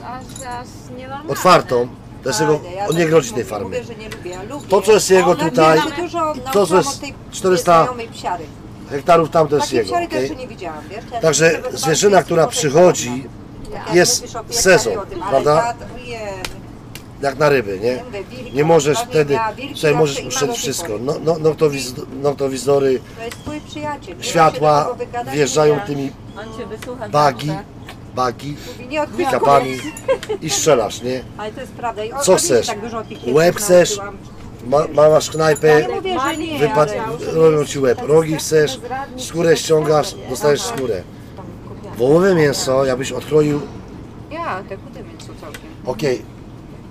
otwartą, to jest jego, on nie tak grodzi tej farmy. Mówię, że nie lubię, ja lubię. To, co jest jego tutaj, dużo to, co jest od tej 400 nieznajomej psiary. Hektarów tam to jest Takiej jego, psiary to okej? jeszcze nie widziałam, wiesz? Ja Także zobaczę, zwierzyna, która przychodzi, jest sezon, prawda? jak na ryby, nie? Nie możesz wtedy, tutaj możesz tej wszystko. No, no, noktowiz, noktowizory, światła wjeżdżają tymi bagi, bagi, pikapami i strzelasz, nie? Ale to jest prawda. I o- Co chcesz? Tak Łeb chcesz? Ma, masz knajpę, wypad, robią ci łeb. Rogi chcesz, skórę ściągasz, dostajesz skórę. Wołowe mięso, jakbyś odkroił Ja, te chude mięso całkiem. Okej,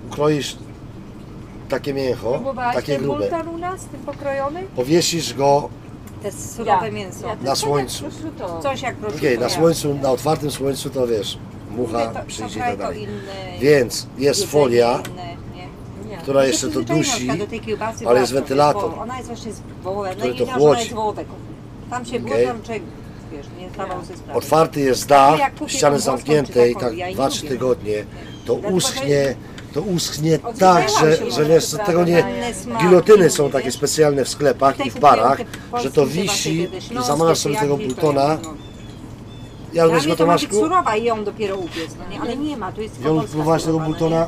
ukroisz takie mięcho, Próbowałaś takie ten grube, bultar u nas, ten pokrojony? powiesisz go, jest surowe mięso. Ja, Na tak słońcu. Coś jak prosciutto. okej, na ja. słońcu, na otwartym słońcu to wiesz, mucha to- przyjdzie i tak to dalej. inne Więc jest jedzenie folia, inne, nie? Która Ja jeszcze to dusi, przykład do tej kiełbasy ale jest wentylator. bo Ona jest właśnie z wołowego. No który i to wiedziałam, że ona chłodzi. jest wołowego. Tam się Okej. tam człowiek, wiesz, nie zdawał sobie sprawy. Otwarty jest dach, Jak kupię ściany zamknięte i tak ja jej 2-3 lubię. tygodnie, to uschnie, to uschnie tak, że, że co, tego nie, gilotyny są takie specjalne w sklepach i w barach, że to wisi takie i śląskie, zamanasz sobie tego to ja- no. Ja mnie go to ma być Tomaszku? surowa i ją dopiero upiec, no nie? Ale nie ma, tu jest polska próbowałaś tego no Plutona?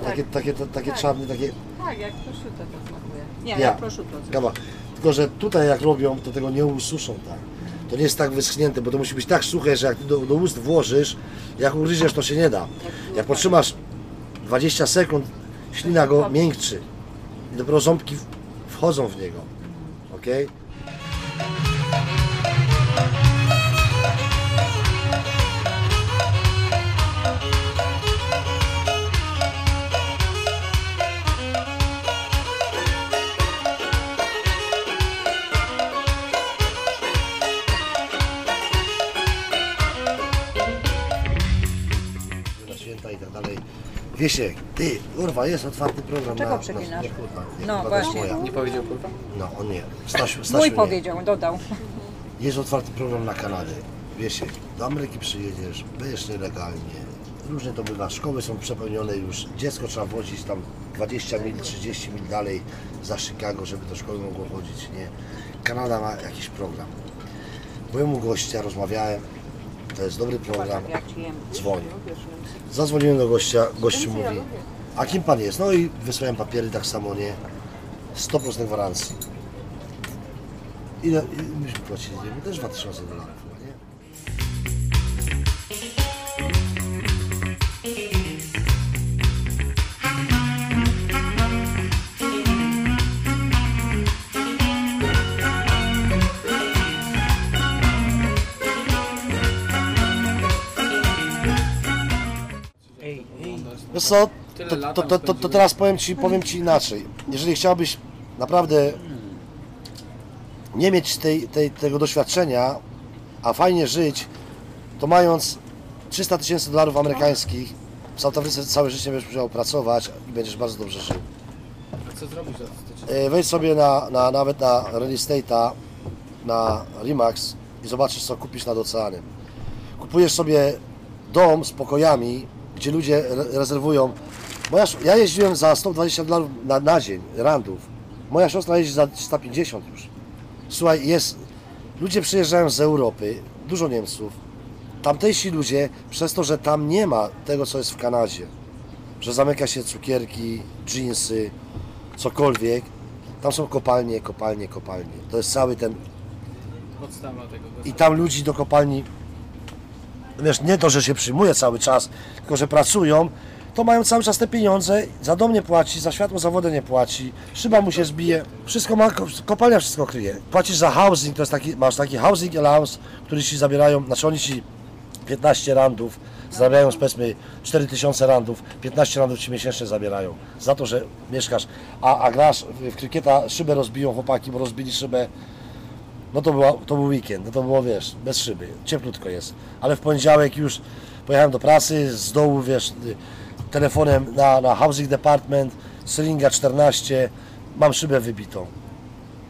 nie? Takie, takie, to- takie czarne, takie Tak, jak prosciutto to smakuje. Nie, Ja. ja prosciutto. Tylko, że tutaj jak robią, to tego nie ususzą tak. To nie jest tak wyschnięte, bo to musi być tak suche, że jak ty do, do ust włożysz, jak ugryziesz, to się nie da. Jak potrzymasz 20 sekund, ślina go miękczy. I dopiero ząbki wchodzą w niego. Ok? Święta i tak dalej. Wiesiek, ty, kurwa, jest otwarty program Czego na... przeklinasz? nie, kurwa, nie, No, kurwa, to jest właśnie. moja. Nie powiedział kurwa? No, on nie. Stasiu, Stasiu Mój nie. powiedział, dodał. Jest otwarty program na Kanadę. Wiesiek, do Ameryki przyjedziesz, będziesz nielegalnie. Różnie to bywa. Szkoły są przepełnione już. Dziecko trzeba wozić tam 20 mil, 30 mil dalej za Chicago, żeby do szkoły mogło chodzić. Nie. Kanada ma jakiś program. Byłem u gościa, rozmawiałem. To jest dobry program. Jak ci jem. Dzwoni. Zadzwoniłem do gościa, gościu mówi, a kim pan jest? No i wysłałem papiery tak samo, nie? 100% gwarancji. Ile, myśmy płacili? Też 2000 dolarów co, to, to, to, to, teraz powiem ci, powiem ci inaczej. Jeżeli chciałbyś naprawdę nie mieć tej, tej, tego doświadczenia, a fajnie żyć, to mając 300 tysięcy dolarów amerykańskich, w South Afryce całe życie będziesz musiał pracować i będziesz bardzo dobrze żył. A co zrobisz za? E, Wejdź sobie na, na, nawet na Real Estate'a, na Remax i zobaczysz co kupisz nad oceanem. Kupujesz sobie dom z pokojami, gdzie ludzie re- rezerwują. Moja, ja jeździłem za 120 dolarów na, na dzień, randów. Moja siostra jeździ za 350 już. Słuchaj, jest, ludzie przyjeżdżają z Europy, dużo Niemców. Tamtejsi ludzie, przez to, że tam nie ma tego, co jest w Kanadzie, że zamyka się cukierki, dżinsy, cokolwiek, tam są kopalnie, kopalnie, kopalnie. To jest cały ten Podstawa tego. i tam ludzi do kopalni, wiesz, nie to, że się przyjmuje cały czas, tylko że pracują, to mają cały czas te pieniądze, za dom nie płaci, za światło, za wodę nie płaci, szyba mu się zbije, wszystko ma, ko- kopalnia wszystko kryje. Płacisz za housing, to jest taki, masz taki housing allowance, który ci zabierają, znaczy oni ci 15 randów, zarabiają powiedzmy 4000 randów, 15 randów ci miesięcznie zabierają, za to, że mieszkasz, a, a grasz w krykieta, szybę rozbiją chłopaki, bo rozbili szybę, no to, była, to był weekend, no to było, wiesz, bez szyby, cieplutko jest. Ale w poniedziałek już pojechałem do pracy, z dołu, wiesz, y, telefonem na, na housing department, syringa 14, mam szybę wybitą.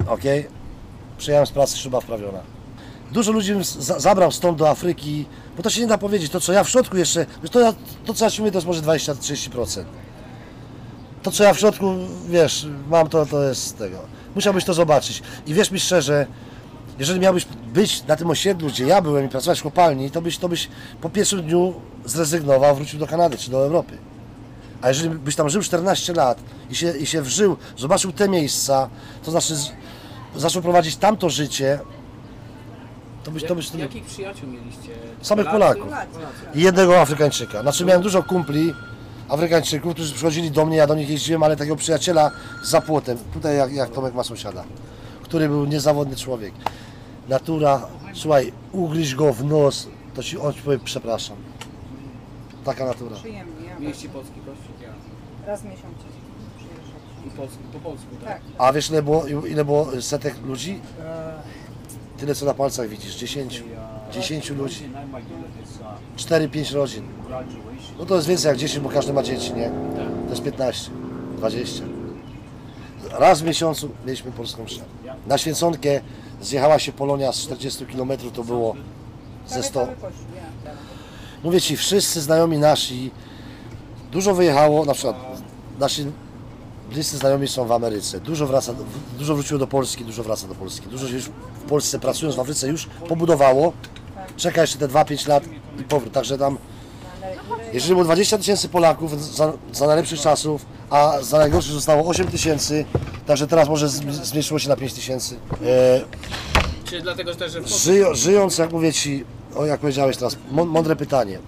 Ok? Przyjechałem z pracy, szyba wprawiona. Dużo ludzi za, zabrał stąd do Afryki, bo to się nie da powiedzieć. To, co ja w środku jeszcze, wiesz, to, to co ja ci mówię, to jest może 20-30%. To, co ja w środku, wiesz, mam, to, to jest tego. Musiałbyś to zobaczyć. I wierz mi szczerze, jeżeli miałbyś być na tym osiedlu, gdzie ja byłem i pracować w kopalni, to byś, to byś po pierwszym dniu zrezygnował, wrócił do Kanady czy do Europy. A jeżeli byś tam żył 14 lat i się, i się wżył, zobaczył te miejsca, to znaczy z, zaczął prowadzić tamto życie, to byś, to byś, to byś Jakich przyjaciół mieliście? Samych? Polaków. i jednego Afrykańczyka. Znaczy miałem dużo kumpli Afrykańczyków, którzy przychodzili do mnie, ja do nich jeździłem, ale takiego przyjaciela za płotem, tutaj jak, jak Tomek ma sąsiada, który był niezawodny człowiek. Natura, słuchaj, ugryź go w nos, to ci on ci powie przepraszam. Taka natura. Przyjemnie. Ja Mieliście polski kościół? raz w miesiącu przyjeżdżam. I polski, po polsku, tak? Tak. A wiesz ile było, ile było setek ludzi? Tyle co na palcach widzisz, 10, 10 ludzi, 4-5 rodzin. No to jest więcej jak 10, bo każdy ma dzieci, nie? To jest 15, 20. Raz w miesiącu mieliśmy polską mszę. Na Święconkę zjechała się Polonia z 40 km, to było ze 100. Mówię Ci, wszyscy znajomi nasi, dużo wyjechało, na przykład nasi bliscy znajomi są w Ameryce, dużo, wraca, dużo wróciło do Polski, dużo wraca do Polski, dużo się już w Polsce pracując w Afryce już pobudowało, czeka jeszcze te 2-5 lat i powrót, także tam jeżeli było 20 tysięcy Polaków za, za najlepszych czasów, a za najgorszych zostało 8 tysięcy, także teraz może zm- zmniejszyło się na 5 tysięcy. E, Czy dlatego też, że w żyją, żyjąc, jak mówię Ci, o jak powiedziałeś teraz, mą- mądre pytanie.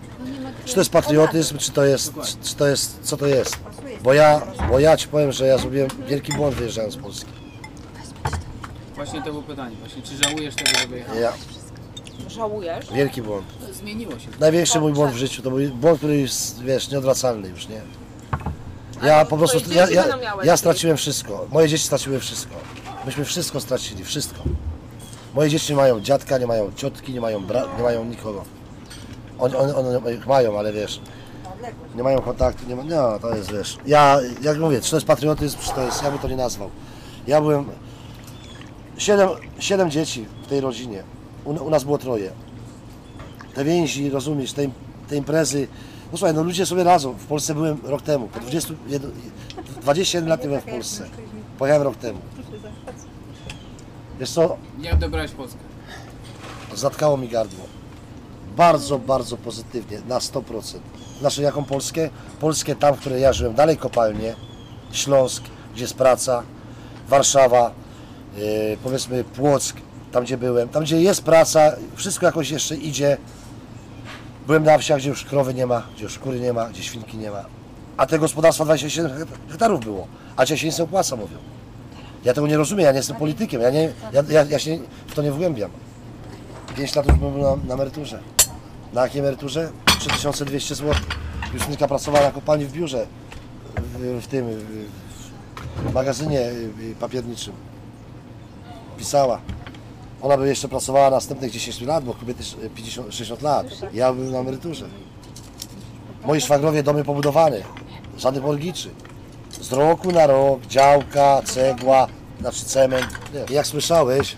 Czy to jest patriotyzm, czy to jest, czy, czy to jest, co to jest? Bo ja, bo ja Ci powiem, że ja zrobiłem wielki błąd wyjeżdżając z Polski. Właśnie to było pytanie. Właśnie, czy żałujesz tego, że wyjechałeś? Ja, Żałujesz? wielki błąd. Zmieniło się. Największy mój błąd w życiu, to był błąd, który jest, wiesz, nieodwracalny już, nie? Ja po prostu, twoje ja, dzieci ja, będą miały ja straciłem wszystko. Moje dzieci straciły wszystko. Myśmy wszystko stracili, wszystko. Moje dzieci nie mają dziadka, nie mają ciotki, nie mają bra, nie mają nikogo. Oni, oni, oni ich mają, ale wiesz, nie mają kontaktu, nie ma, no to jest, wiesz, ja, jak mówię, czy to jest patriotyzm, czy to jest, ja bym to nie nazwał. Ja byłem, siedem, siedem dzieci w tej rodzinie, u, u nas było troje. Te więzi, rozumiesz, te, te imprezy, no słuchaj, no ludzie sobie radzą. W Polsce byłem rok temu, po 21, 21 lat nie byłem w Polsce. Pojechałem rok temu. Wiesz co, Jak odebrałeś Polskę? zatkało mi gardło. Bardzo, bardzo pozytywnie, na 100%. Znaczy jaką Polskę? Polskę tam, w której ja żyłem, dalej kopalnie, Śląsk, gdzie jest praca, Warszawa, yy, powiedzmy Płock, tam gdzie byłem, tam gdzie jest praca, wszystko jakoś jeszcze idzie. Byłem na wsiach, gdzie już krowy nie ma, gdzie już kury nie ma, gdzie świnki nie ma. A te gospodarstwa 27 hekta- hektarów było, a dzisiaj się nie opłaca, mówią. Ja tego nie rozumiem, ja nie jestem politykiem, ja, nie, ja, ja, ja się w to nie wgłębiam. 5 lat już byłem na, na emeryturze. Na jakiej emeryturze? 3200 zł. Justynka pracowała na kopalni w biurze, w, w tym, w magazynie y, papierniczym. Pisała. Ona by jeszcze pracowała następnych 10 lat, bo kobiety 50, 60 lat. Ja byłem na emeryturze. Moi szwagrowie domy pobudowane, żadnych morgiczy. Z roku na rok, działka, cegła, znaczy cement. Jak słyszałeś,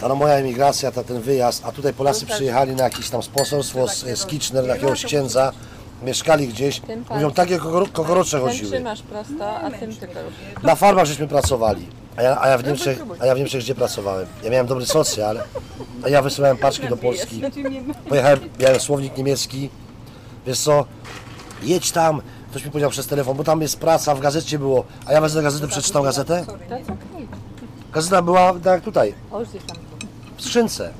ta no moja emigracja, ta, ten wyjazd, a tutaj Polacy przyjechali na jakieś tam sponsorstwo z, z Kitchener, jakiegoś księdza, mieszkali gdzieś, mówią, takie kokoro- kokorocze chodziły. trzymasz prosto, a tym tylko już. Na farmach żeśmy pracowali, a ja, a ja, w, Niemczech, a ja w Niemczech gdzie pracowałem? Ja miałem dobry socjal, a ja wysyłałem paczki do Polski. Pojechałem, miałem słownik niemiecki, wiesz co, jedź tam, ktoś mi powiedział przez telefon, bo tam jest praca, w gazecie było, a ja wezmę gazetę, przeczytam gazetę. Gazeta była tak jak tutaj, w skrzynce.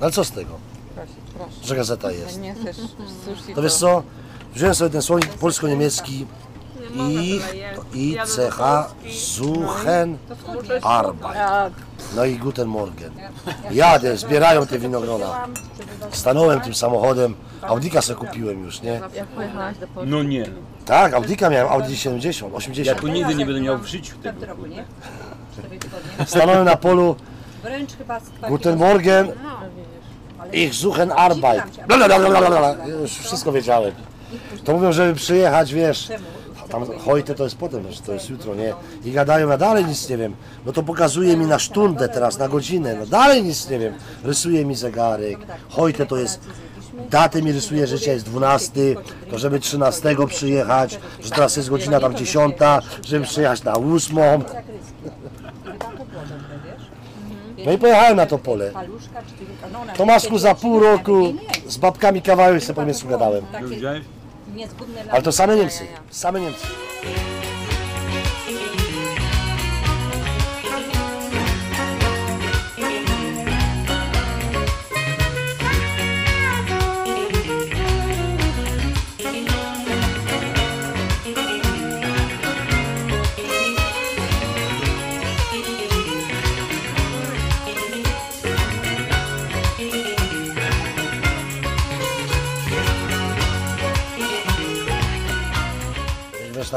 No ale co z tego, Proszę, proszę. że gazeta jest? Nie chcesz sushi, To wiesz co, wziąłem sobie ten słownik polsko-niemiecki i, i CH Suchen Arbeit. Tak. No i Guten Morgen. Jadę, zbierają te winogrona. Stanąłem tym samochodem, Audika sobie kupiłem już, nie? Jak pojechałaś do Polski? No nie. Tak, Audika miałem, Audi 70, Ja 80. tu nigdy nie będę miał w życiu tego. Stanąłem na polu, Wręcz chyba z dwa Guten Morgen, Ale ich suchen Arbeit. Blablabla. Już wszystko wiedziałem. To mówią, żeby przyjechać, wiesz, tam Hojte to jest potem, że to jest jutro, nie? I gadają, ja dalej nic nie wiem. No to pokazuje mi na sztundę teraz, na godzinę, no dalej nic nie wiem. Rysuje mi zegarek, Hojte to jest, datę mi rysuje, że dzisiaj jest 12, to żeby 13 przyjechać, że teraz jest godzina tam 10, żeby przyjechać na 8. No i pojechałem na to pole. Tomasku za pół roku z babkami kawałek sobie po niemiecku gadałem. Już Takie niezgubne Ale to same Niemcy, same Niemcy.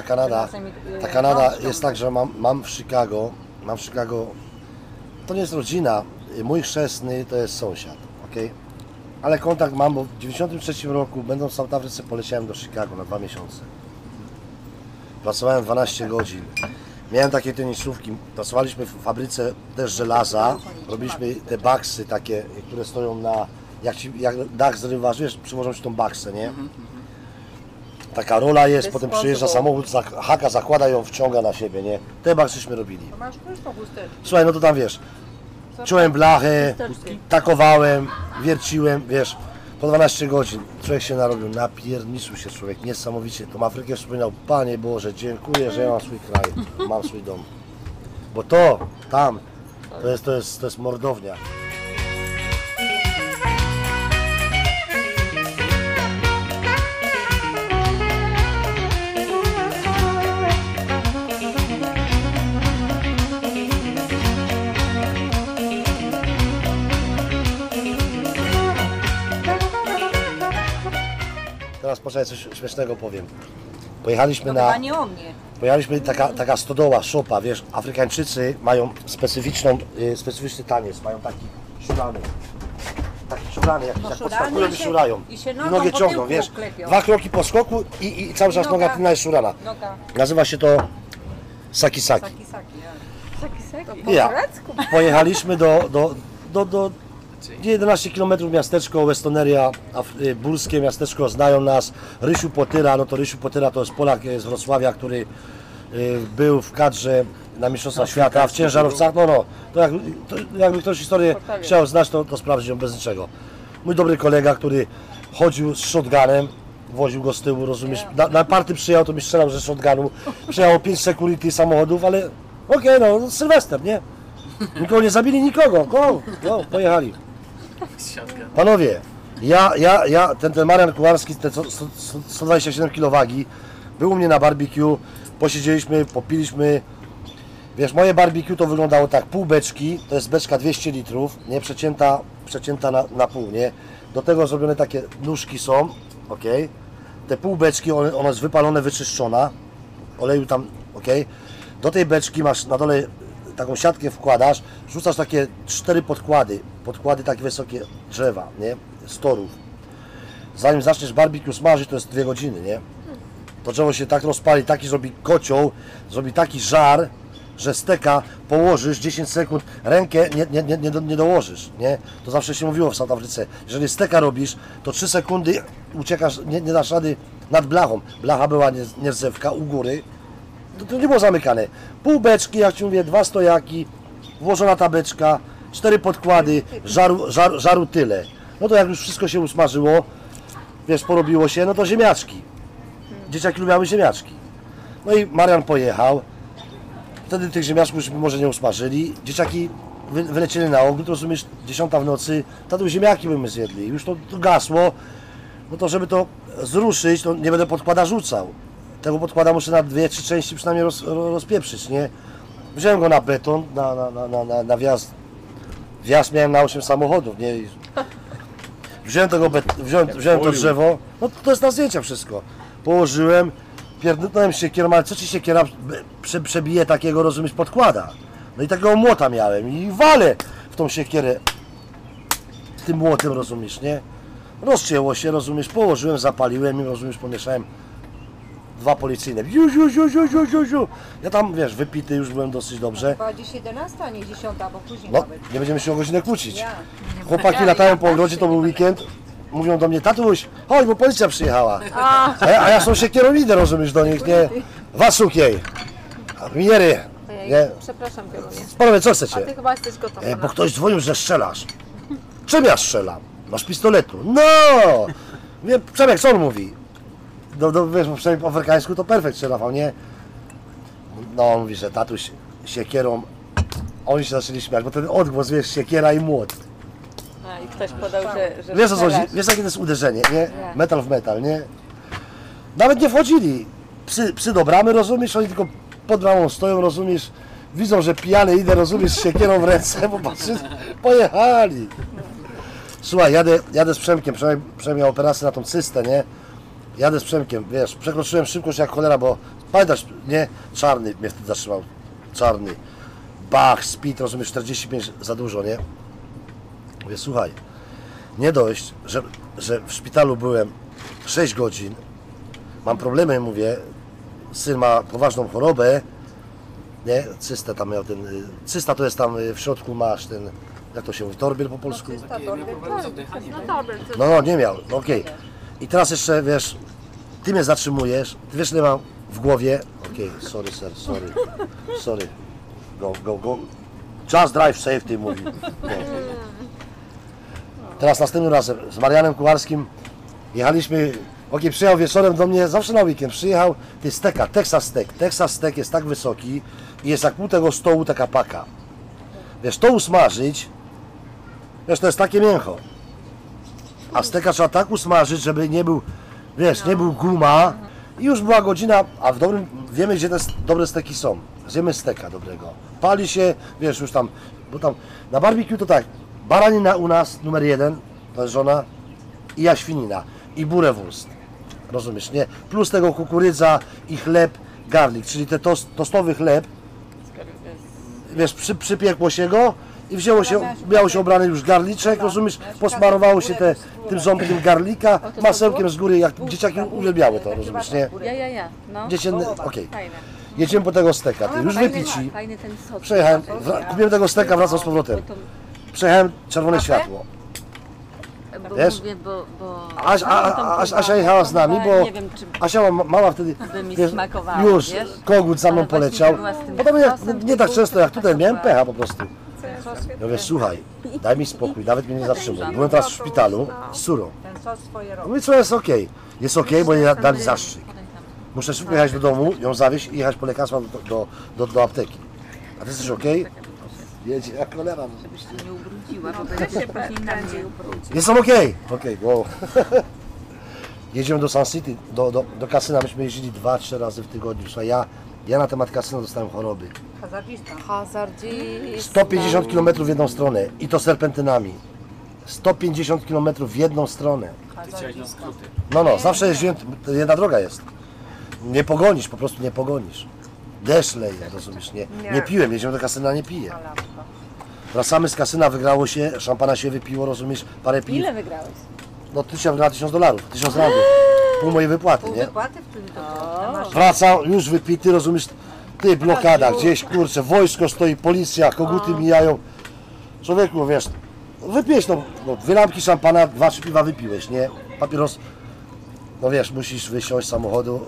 Ta Kanada, ta Kanada jest tak, że mam, mam w Chicago, mam w Chicago, to nie jest rodzina, mój chrzestny to jest sąsiad, ok? Ale kontakt mam, bo w 93 roku, będąc w South Afryce, poleciałem do Chicago na dwa miesiące. Pracowałem 12 godzin. Miałem takie tenisówki, pracowaliśmy w fabryce też żelaza, robiliśmy te baksy takie, które stoją na, jak, ci, jak dach zrywasz, wiesz, przyłożą ci tą baksę, nie? Taka rola jest, potem przyjeżdża samochód, haka zakłada ją, wciąga na siebie, nie? Te bakszyśmy robili. Masz chusteczkę. Słuchaj, no to tam wiesz, czułem blachę, takowałem, wierciłem, wiesz, po 12 godzin człowiek się narobił, napierniczył się człowiek, niesamowicie. Tą Afrykę wspominał, Panie Boże, dziękuję, że ja mam swój kraj, mam swój dom. Bo to, tam, to jest, to jest, to jest mordownia. Poczekaj, coś śmiesznego powiem. Pojechaliśmy To na... nie o mnie. Pojechaliśmy taka, taka stodoła, szopa, wiesz, Afrykańczycy mają specyficzną, y, specyficzny taniec, mają taki szurany. Taki szurany, jak No, tak szurany podskakują i się- szurają. i się nogą po ciągną, tyłku wiesz, klepią. dwa kroki po skoku i, i cały czas Noga. noga tylna jest szurana. Noga, Nazywa się to saki saki. saki, saki. Saki, saki. Ja. Pojechaliśmy do, do, do, do 11 km miasteczko Westoneria, y, burskie miasteczko, znają nas. Rysiu Potyra, no to Rysiu Potyra to jest Polak y, z Wrocławia, który y, był w kadrze na Mistrzostwach Świata w ciężarówcach. No, no, to, jak, to jakby ktoś historię chciał znać, to, to sprawdzi ją bez niczego. Mój dobry kolega, który chodził z shotgunem, woził go z tyłu, rozumiesz? Na, na party przyjechał, to mi strzelał ze shotgunu. Przyjechało 5 security samochodów, ale okej, no, Sylwester, nie? Nikogo nie zabili, nikogo. Go, go, pojechali. Panowie, ja, ja, ja, ten, ten Marian Kułarski, te co- sto- sto- 127 kg wagi, był u mnie na barbecue, posiedzieliśmy, popiliśmy. Wiesz, moje barbecue to wyglądało tak, pół beczki, to jest beczka 200 litrów, nie, przecięta, przecięta na, na pół, nie. Do tego zrobione takie nóżki są, ok. Te pół beczki, one, ona jest wypalone, wyczyszczona, oleju tam, ok. Do tej beczki masz na dole taką siatkę wkładasz, rzucasz takie cztery podkłady, podkłady takie wysokie drzewa, nie, z torów. Zanim zaczniesz barbecue smażyć, to jest dwie godziny, nie? To drzewo się tak rozpali, taki zrobi kocioł, zrobi taki żar, że steka położysz 10 sekund, rękę nie, nie, nie, nie, do, nie dołożysz, nie? To zawsze się mówiło w South Afryce. Jeżeli steka robisz, to 3 sekundy uciekasz, nie, nie dasz rady nad blachą. Blacha była nie, nierdzewka u góry, to, to nie było zamykane. Pół beczki, jak Ci mówię, dwa stojaki, włożona ta beczka, cztery podkłady, żaru, żar, żaru tyle. No to jak już wszystko się usmażyło, wiesz, porobiło się, no to ziemniaczki. Dzieciaki lubiały ziemniaczki. No i Marian pojechał. Wtedy tych ziemniaczków już może nie usmażyli. Dzieciaki wy, wylecieli na ogród, rozumiesz, dziesiąta w nocy, tatu ziemniaki by my zjedli. Już to, to gasło. No to żeby to zruszyć, to nie będę podkłada rzucał. Tego podkłada muszę na dwie, trzy części przynajmniej roz, ro- rozpieprzyć, nie? Wziąłem go na beton, na, na, na, na, na, wjazd. Wjazd miałem na 8 samochodów, nie? I Wziąłem, tego bet, wziąłem, wziąłem to drzewo, no to jest na zdjęcia wszystko. Położyłem, pierdolnąłem siekierą, ale co ci siekiera prze, przebije takiego, rozumiesz, podkłada. No i takiego młota miałem i walę w tą siekierę tym młotem, rozumiesz, nie? Rozcięło się, rozumiesz, położyłem, zapaliłem i rozumiesz, pomieszałem dwa policyjne. Ju, ju, ju, ju, ju, ju, ju. Ja tam, wiesz, wypity już byłem dosyć dobrze. Chyba dziś 11, a nie 10, bo później No, nawet. nie będziemy się o godzinę kłócić. Ja. Chłopaki latają po ogrodzie, to był weekend. Mówią do mnie, tatuś, chodź, bo policja przyjechała. A ja, a ja są siekierą idę, rozumiesz, do nich, nie? Wasukiej. Miniery. Nie? Przepraszam, Piorunie. Panowie, co A ty chcecie? chyba jesteś gotowa. E, bo ktoś dzwonił, że strzelasz. Czym ja strzelam? Masz pistoletu. No! Wiem, Przemek, co on mówi? No, no wiesz, bo przynajmniej po afrykańsku to perfekt strzela, nie? No, on mówi, że tatuś siekierą... Oni się zaczęli śmiać, bo ten odgłos, wiesz, siekiera i młot. A, I ktoś podał, że, że Wiesz o co chodzi? Wiesz jakie to jest uderzenie, nie? Metal w metal, nie? Nawet nie wchodzili. Psy, psy do bramy, rozumiesz? Oni tylko pod bramą stoją, rozumiesz? Widzą, że pijany idę, rozumiesz, z siekierą w ręce, bo patrzy, pojechali. Słuchaj, jadę, jadę z Przemkiem, Przemek, Przemek miał operację na tą cystę, nie? Jadę z Przemkiem, wiesz, przekroczyłem szybkość jak cholera, bo pamiętasz, nie? Czarny mnie wtedy zatrzymał, czarny. Bach, speed, rozumiesz, 45 za dużo, nie? Mówię, słuchaj, nie dość, że, że w szpitalu byłem 6 godzin, mam problemy, mówię, syn ma poważną chorobę, nie, cystę tam miał ten, y, cysta to jest tam y, w środku masz ten, jak to się mówi, torbiel po polsku? No No, no nie miał, no okej. I teraz jeszcze, wiesz, ty mnie zatrzymujesz, wiesz, ile mam w głowie, okej, sorry sir, sorry, sorry, go, go, go, just drive safety, mówi. No. Teraz następnym razem z Marianem Kucharskim jechaliśmy, okej, przyjechał wieczorem do mnie, zawsze na weekend, przyjechał, ty steka, Texas Steak, Texas Steak jest tak wysoki i jest jak pół tego stołu taka paka. Wiesz, to usmażyć, wiesz, to jest takie mięcho. A steka trzeba tak usmażyć, żeby nie był, wiesz, nie był guma. I już była godzina, a w dobrym, wiemy gdzie te dobre steki są. Zjemy steka dobrego. Pali się, wiesz, już tam, bo tam na barbecue to tak, baranina u nas numer jeden, to jest żona, i jaświnina, i burewurst. Rozumiesz, nie? Plus tego kukurydza i chleb garlic, czyli ten tost, tostowy chleb, wiesz, przy, przypiekło się go i wzięło się, miało się obrany już garliczek, rozumiesz, posmarowało się te, tym ząbkiem garlika, masełkiem z góry, jak dzieciaki uwielbiały to, rozumiesz, nie? Ja, ja, ja. No. Okej, jedziemy po tego steka, ty już wypici, przejechałem, wra- kupiłem tego steka, wracam z powrotem, przejechałem czerwone światło, Bo Wiesz? mówię, bo... bo Aś, a, a, Aś, Asia jechała z nami, bo Nie wiem, czy Asia ma, mama wtedy by mi już wiesz? kogut za mną Ale właśnie poleciał. była z tym jak, nie tak często jak tutaj, miałem pecha po prostu. Ja mówię, słuchaj, daj mi spokój, nawet mnie nie zatrzymuj. Byłem teraz w szpitalu z surą. Mówię, co jest okej. Jest okej, bo nie dali zastrzyk. Muszę szybko jechać do domu, ją zawieźć i jechać po lekarstwa do, do, do, do apteki. A ty jesteś okej? Jedzie jak cholera. nie ubrudziła, bo będzie się później na mnie ubrudzi. Jestem okej. Okej, wow. Jedziemy do Sun City, do, do, do kasyna. Myśmy jeździli dwa, trzy razy w tygodniu. Słuchaj, ja, ja na temat kasyna dostałem choroby. Hazardista. hazardzista. 150 km w jedną stronę i to serpentynami. 150 km w jedną stronę. Chciałeś na skróty. No, no, zawsze jeździłem, jedna droga jest. Nie pogonisz, po prostu nie pogonisz. Deszcz leje, rozumiesz, nie, nie piłem, jedziemy do kasyna, nie piję. Wracamy z kasyna, wygrało się, szampana się wypiło, rozumiesz, parę piw. Ile wygrałeś? No, ty się wygrała 1000 dolarów, 1000 randów. Pół mojej wypłaty, Pół nie? wypłaty wtedy to było. Wracam, już wypity, rozumiesz, Ty, blokada, gdzieś, kurczę, wojsko stoi, policja, koguty mijają. Człowieku, wiesz, wypijesz, no, no dwie lampki szampana, dwa, trzy piwa wypiłeś, nie? Papieros, no wiesz, musisz wysiąść z samochodu,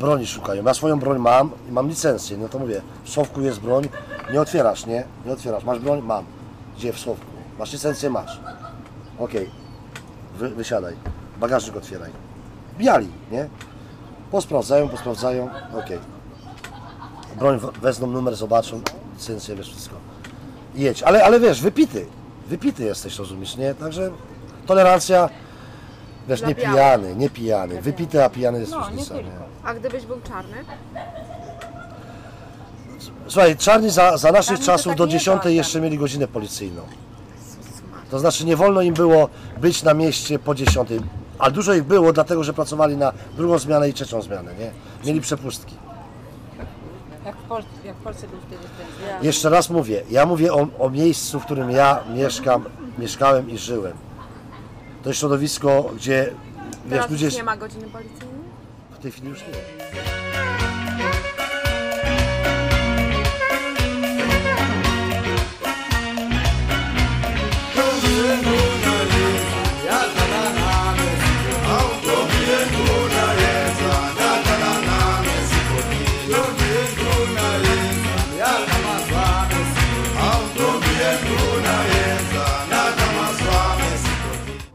broni szukają. Ja swoją broń mam i mam licencję, no to mówię, w schowku jest broń, nie otwierasz, nie? Nie otwierasz. Masz broń? Mam. Gdzie w schowku? Masz licencję? Masz. Okej, Wy, wysiadaj, bagażnik otwieraj. Bijali, nie? Posprawdzają, posprawdzają, okej. Broń wezmą numer, zobaczą, licencję, wiesz, wszystko. I jedź, ale, ale wiesz, wypity, wypity jesteś, rozumiesz, nie? Także tolerancja, wiesz, nie białych. pijany, nie pijany, wypity, a pijany jest No, nie różnica, nie? tylko. A gdybyś był czarny? Słuchaj, czarni za, za naszych Czarni to czasów tak do nie 10 ważne. jeszcze mieli godzinę policyjną. To znaczy nie wolno im było być na mieście po 10. Ale dużo ich było, dlatego że pracowali na drugą zmianę i trzecią zmianę, nie? Mieli przepustki. Jak w, Polsce, jak w Polsce był wtedy ten. Jeszcze raz mówię, ja mówię o, o miejscu, w którym ja mieszkam, mieszkałem i żyłem. To jest środowisko, gdzie wiesz, Teraz ludzie już nie ma godziny policyjnej? w tej chwili już nie.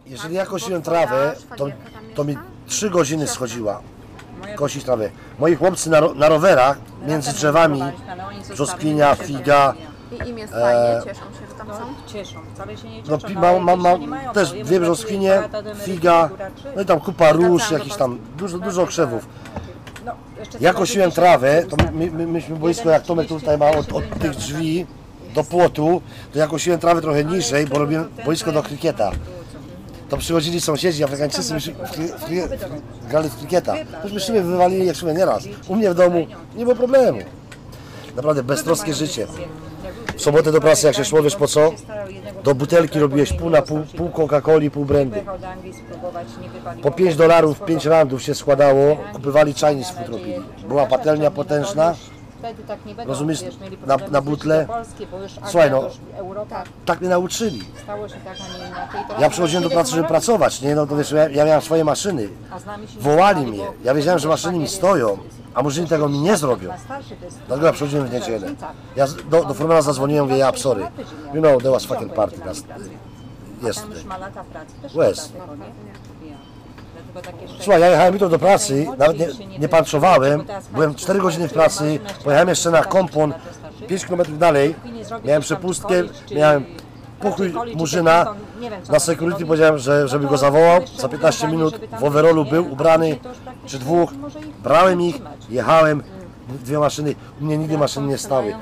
Jeżeli ja kosiłem trawę, to, to mi 3 godziny schodziła kosić trawę. Moi chłopcy na, ro- na rowerach między drzewami, brzoskwinia, figa, I im jest fajnie, cieszą się, że są? Cieszą, wcale się nie cieszą. no, pi- no, ale mam, jeszcze mam nie mają, też brzoskwinie, dwa lata, do emerytury, figa, no i tam kupa róż, do jakiś tam, dużo, dużo krzewów. No, jeszcze Ja kosiłem trawę, to my, my, myśmy boisko, jak Tomek tutaj ma od, od tych drzwi do płotu, to ja kosiłem trawę trochę niżej, bo robiłem boisko do krykieta. To przychodzili sąsiedzi Afrykańczycy, myśmy w, kry- w, kry- grali w krykieta. Myśmy szybę wywalili jak szybę nieraz. U mnie w domu nie było problemu. Naprawdę beztroskie życie. W sobotę do pracy jak się szło, wiesz po co? Do butelki robiłeś pół na pół, pół Coca-Coli, pół brandy. Po 5 dolarów, 5 randów się składało, kupywali Chinese food robili. Była patelnia potężna, Wtedy tak nie będą, rozumiesz, wiesz, mieli na- problemy na z butle. Polskie, bo już Anglia, Słuchaj, no. już Europa tak mnie nauczyli. stało się tak, a nie inaczej. Teraz Ja przychodziłem do pracy, żeby pracować, nie? No to wiesz, ja, ja miałem swoje maszyny. A z nami się nie Wołali mnie. bo- Ja wiedziałem, że maszyny mi stoją, a murzyni tego mi nie zrobią. Na starszy to jest Dlatego ja przychodziłem w niedzielę. Ja z- do, do Furmana zadzwoniłem, mówię, ja sorry. You know, there was fucking party. Jest Tam już ma lata pracy. Też Łez. ma tego, nie? Ja. Dlatego takie szczęście. Słuchaj, ja jechałem jutro do pracy, nawet nie, nie panczowałem, byłem 4 godziny w pracy, pojechałem jeszcze na kompon 5 km dalej, miałem przepustkę, miałem pokój Murzyna, na security powiedziałem, że żeby go zawołał, za 15 minut w overallu był ubrany, czy dwóch, brałem ich, jechałem, dwie maszyny, u mnie nigdy maszyny nie stały.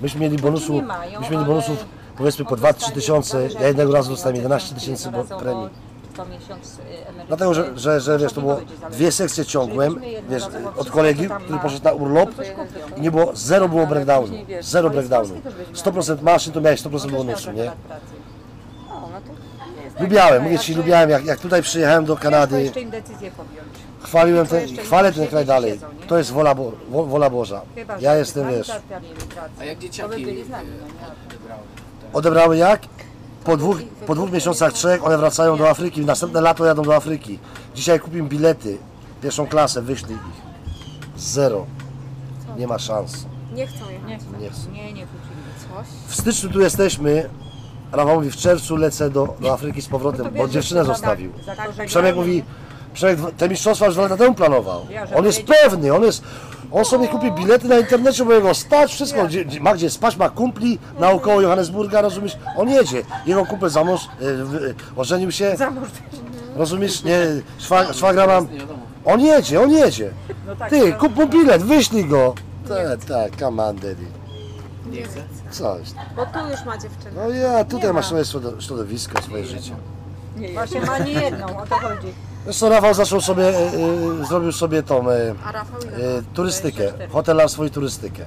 Myśmy mieli bonusu, myśmy mieli bonusów powiedzmy po 2-3 tysiące, ja jednego razu dostałem 11 tysięcy premii. Dlatego, że, że, że wiesz, to było dwie sekcje ciągłem, wiesz, od kolegi, który poszedł na urlop i nie było, zero było breakdownu, zero breakdownu. 100% maszyn to miałeś 100% bonusu, nie? Lubiałem, mówię Ci, lubiałem, jak, jak tutaj przyjechałem do Kanady, Jeszcze im decyzję podjąć. chwaliłem ten, chwalę ten kraj dalej. To jest wola, Bo, wo- wola Boża. Chyba, że Ja jestem, wiesz. A jak dzieciaki byli z nami, e, no nie? odebrały? odebrały jak? Po dwóch, po dwóch miesiącach, trzech, one wracają do Afryki, następne lato jadą do Afryki. Dzisiaj kupimy bilety, pierwszą klasę, wyślij ich. Zero. Nie ma szans. Nie chcą jechać. Nie chcę. Nie, nie wrócili. W styczniu tu jesteśmy. Rafał mówi, w czerwcu lecę do, do Afryki z powrotem, bo dziewczynę zostawił. Przemek mówi, Przemek te mistrzostwa już dwa lata temu planował. On jest pewny, on jest, on sobie kupi bilety na internecie, bo jego stać, wszystko, gdzie, ma gdzie spać, ma kumpli naokoło Johannesburga, rozumiesz, on jedzie. Jego kumpel za mąż, e, w- ożenił się, rozumiesz, nie, szwa, szwagra mam, Nie on jedzie, on jedzie. Ty, kup mu bilet, wyślij go. Tak, tak, come on daddy. Nie chcę. Coś. Bo tu już ma dziewczynę. No ja, tutaj masz swoje środo- środowisko, swoje życie. Właśnie ma nie jedną, o to chodzi. Wiesz co, Rafał zaczął sobie, e, zrobił sobie tą A Rafał ile? e, turystykę, hotelarstwo i turystykę.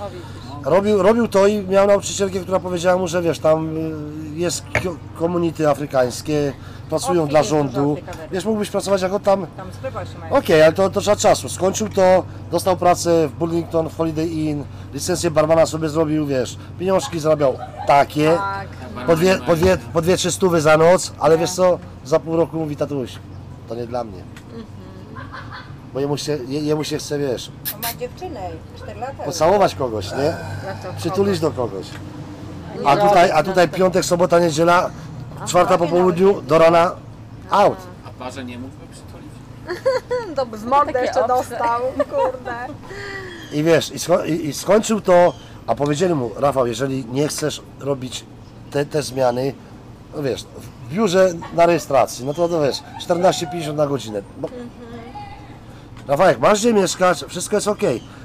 O widzisz. Robił, robił to i miał nauczycielkę, która powiedziała mu, że wiesz, tam y, jest ko- komunity afrykańskie, pracują dla jest dużo rządu. Wiesz, mógłbyś pracować jako tam. Tam sklepa się mają. Okej, ale to, to trzeba czasu. Skończył to, dostał pracę w Burlington, w Holiday Inn, licencję barmana sobie zrobił, wiesz, pieniążki zarabiał takie, Tak. po dwie, po dwie, po dwie trzy stówy za noc, ale wiesz co, za pół roku mówi tatuś, to nie dla mnie. Bo jemu się, je- jemu się chce, wiesz, On ma dziewczynę, 4 lata. pocałować kogoś, nie? Przytulić do kogoś. A tutaj, a tutaj piątek, sobota, niedziela, czwarta po południu, do rana, out. A parze nie mógłby przytulić? To w mordę jeszcze dostał, kurde. I wiesz, i, sko- i, i skończył to, a powiedzieli mu, Rafał, jeżeli nie chcesz robić te, te zmiany, no wiesz, w biurze na rejestracji, no to, to wiesz, 14,50 na godzinę. No. Rafałek, masz gdzie mieszkać, wszystko jest ok.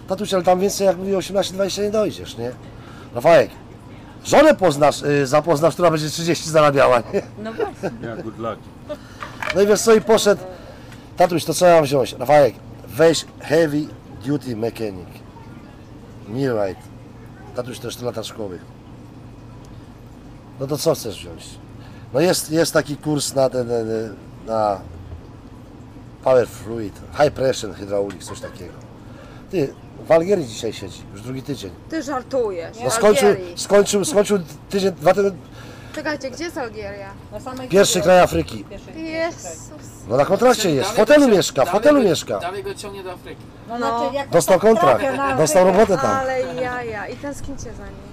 Tatuś, ale tam więcej jak mówi 18-20 nie dojdziesz, nie? Rafałek, żonę poznasz, y, zapoznasz, która będzie 30 zarabiała, nie? No właśnie. Yeah, good luck. No i wiesz co, i poszedł, tatuś, to co ja mam wziąć? Rafałek, weź heavy duty mechanic. Millwright. Tatuś też 4 lata szkoły. No to co chcesz wziąć? No jest, jest taki kurs na ten, ten, ten, na power fluid, high pressure hydraulic, coś takiego. Ty, w Algierii dzisiaj siedzi, już drugi tydzień. Ty żartujesz. No skończył, Algierii. skończył, skończył tydzień, dwa tygodnie, Czekajcie, gdzie jest Algieria? Na samej pierwszy kraj Afryki. Pierwszy- Jezus. No na kontrakcie jest, w hotelu mieszka, w dalej hotelu go- mieszka. Dalej go ciągnie do Afryki. No, znaczy, jak Dostał kontrakt, dostał robotę tam. Ale jaja. I tęsknicie za nim.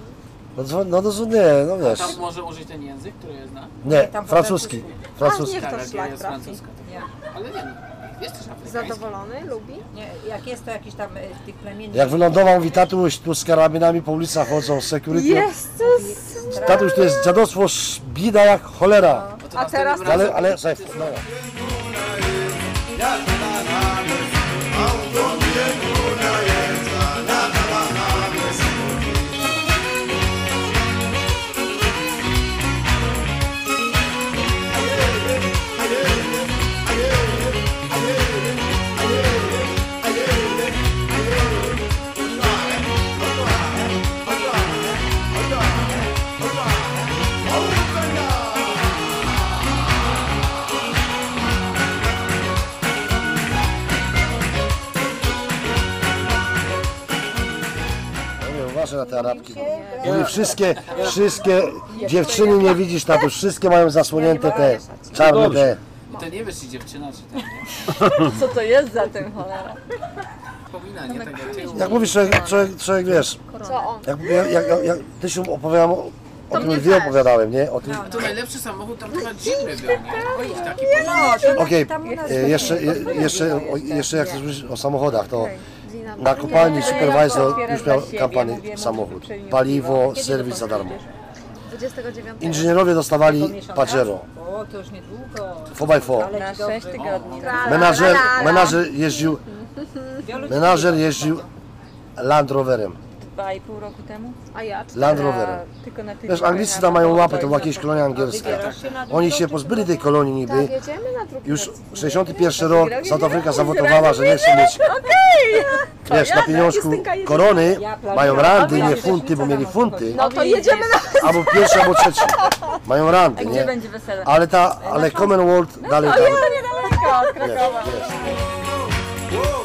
No, dzwo- no to nie, no wiesz. Tam może użyć ten język, który zna? Nie, tam francuski. Francuski. niech to Tak, szlak jest trafi. francuska. Nie, Ale nie, no, jest też afrykański. Zadowolony? Lubi? nie, jak jest to jakiś tam y, tych plemiennych... Jak wylądował, mówi tatuś, tu z karabinami po ulicach chodzą, security. Jezus! Tatuś, to jest dziadostwo, sz- bida jak cholera. No to A następnym teraz- razem- Ale, ale, słuchaj, no. Na te arabki. Mówi, wszystkie, wszystkie dziewczyny nie widzisz, tatuś, wszystkie mają zasłonięte te czarne te. I to nie wiesz, czy dziewczyna, czy ten? Co to jest za tym cholera? Wspominanie tego tyłu. Jak mówisz, człowiek, człowiek, człowiek wiesz, Co on? jak, jak, jak, jak ty się opowiadałem, o, o tym dwie opowiadałem, nie? O tym, A to najlepszy samochód tam chyba zimny był, nie? Taki No, Okej, e, jeszcze, je, nie jeszcze, o, jest, jeszcze jak chcesz mówić o samochodach, to na kopalni supervisor już miał kampanię samochód, paliwo, serwis za darmo. 29. Inżynierowie dostawali? Pajero, O, to już niedługo. 4x4. Ale na 6 tygodni. Menadżer, menadżer jeździł, menadżer jeździł Land Roverem. Dwa i pół roku temu? A ja? Land Roverem. Tylko na Wiesz, Anglicy tam mają łapę, to była jakieś kolonia angielska. Oni się pozbyli tej kolonii niby. Tak, jedziemy na drugi Już lecimy. 61 rok South Africa zawotowała, że nie chce mieć wiesz, na pieniążku korony, mają randy, nie funty, bo mieli funty, No to jedziemy na... albo pierwszy, albo trzeci. Mają randy, Gdzie nie? będzie wesele? Ale ta, ale Commonwealth dalej tam, Niedaleko od wiesz, Krakowa. jest. Whoa,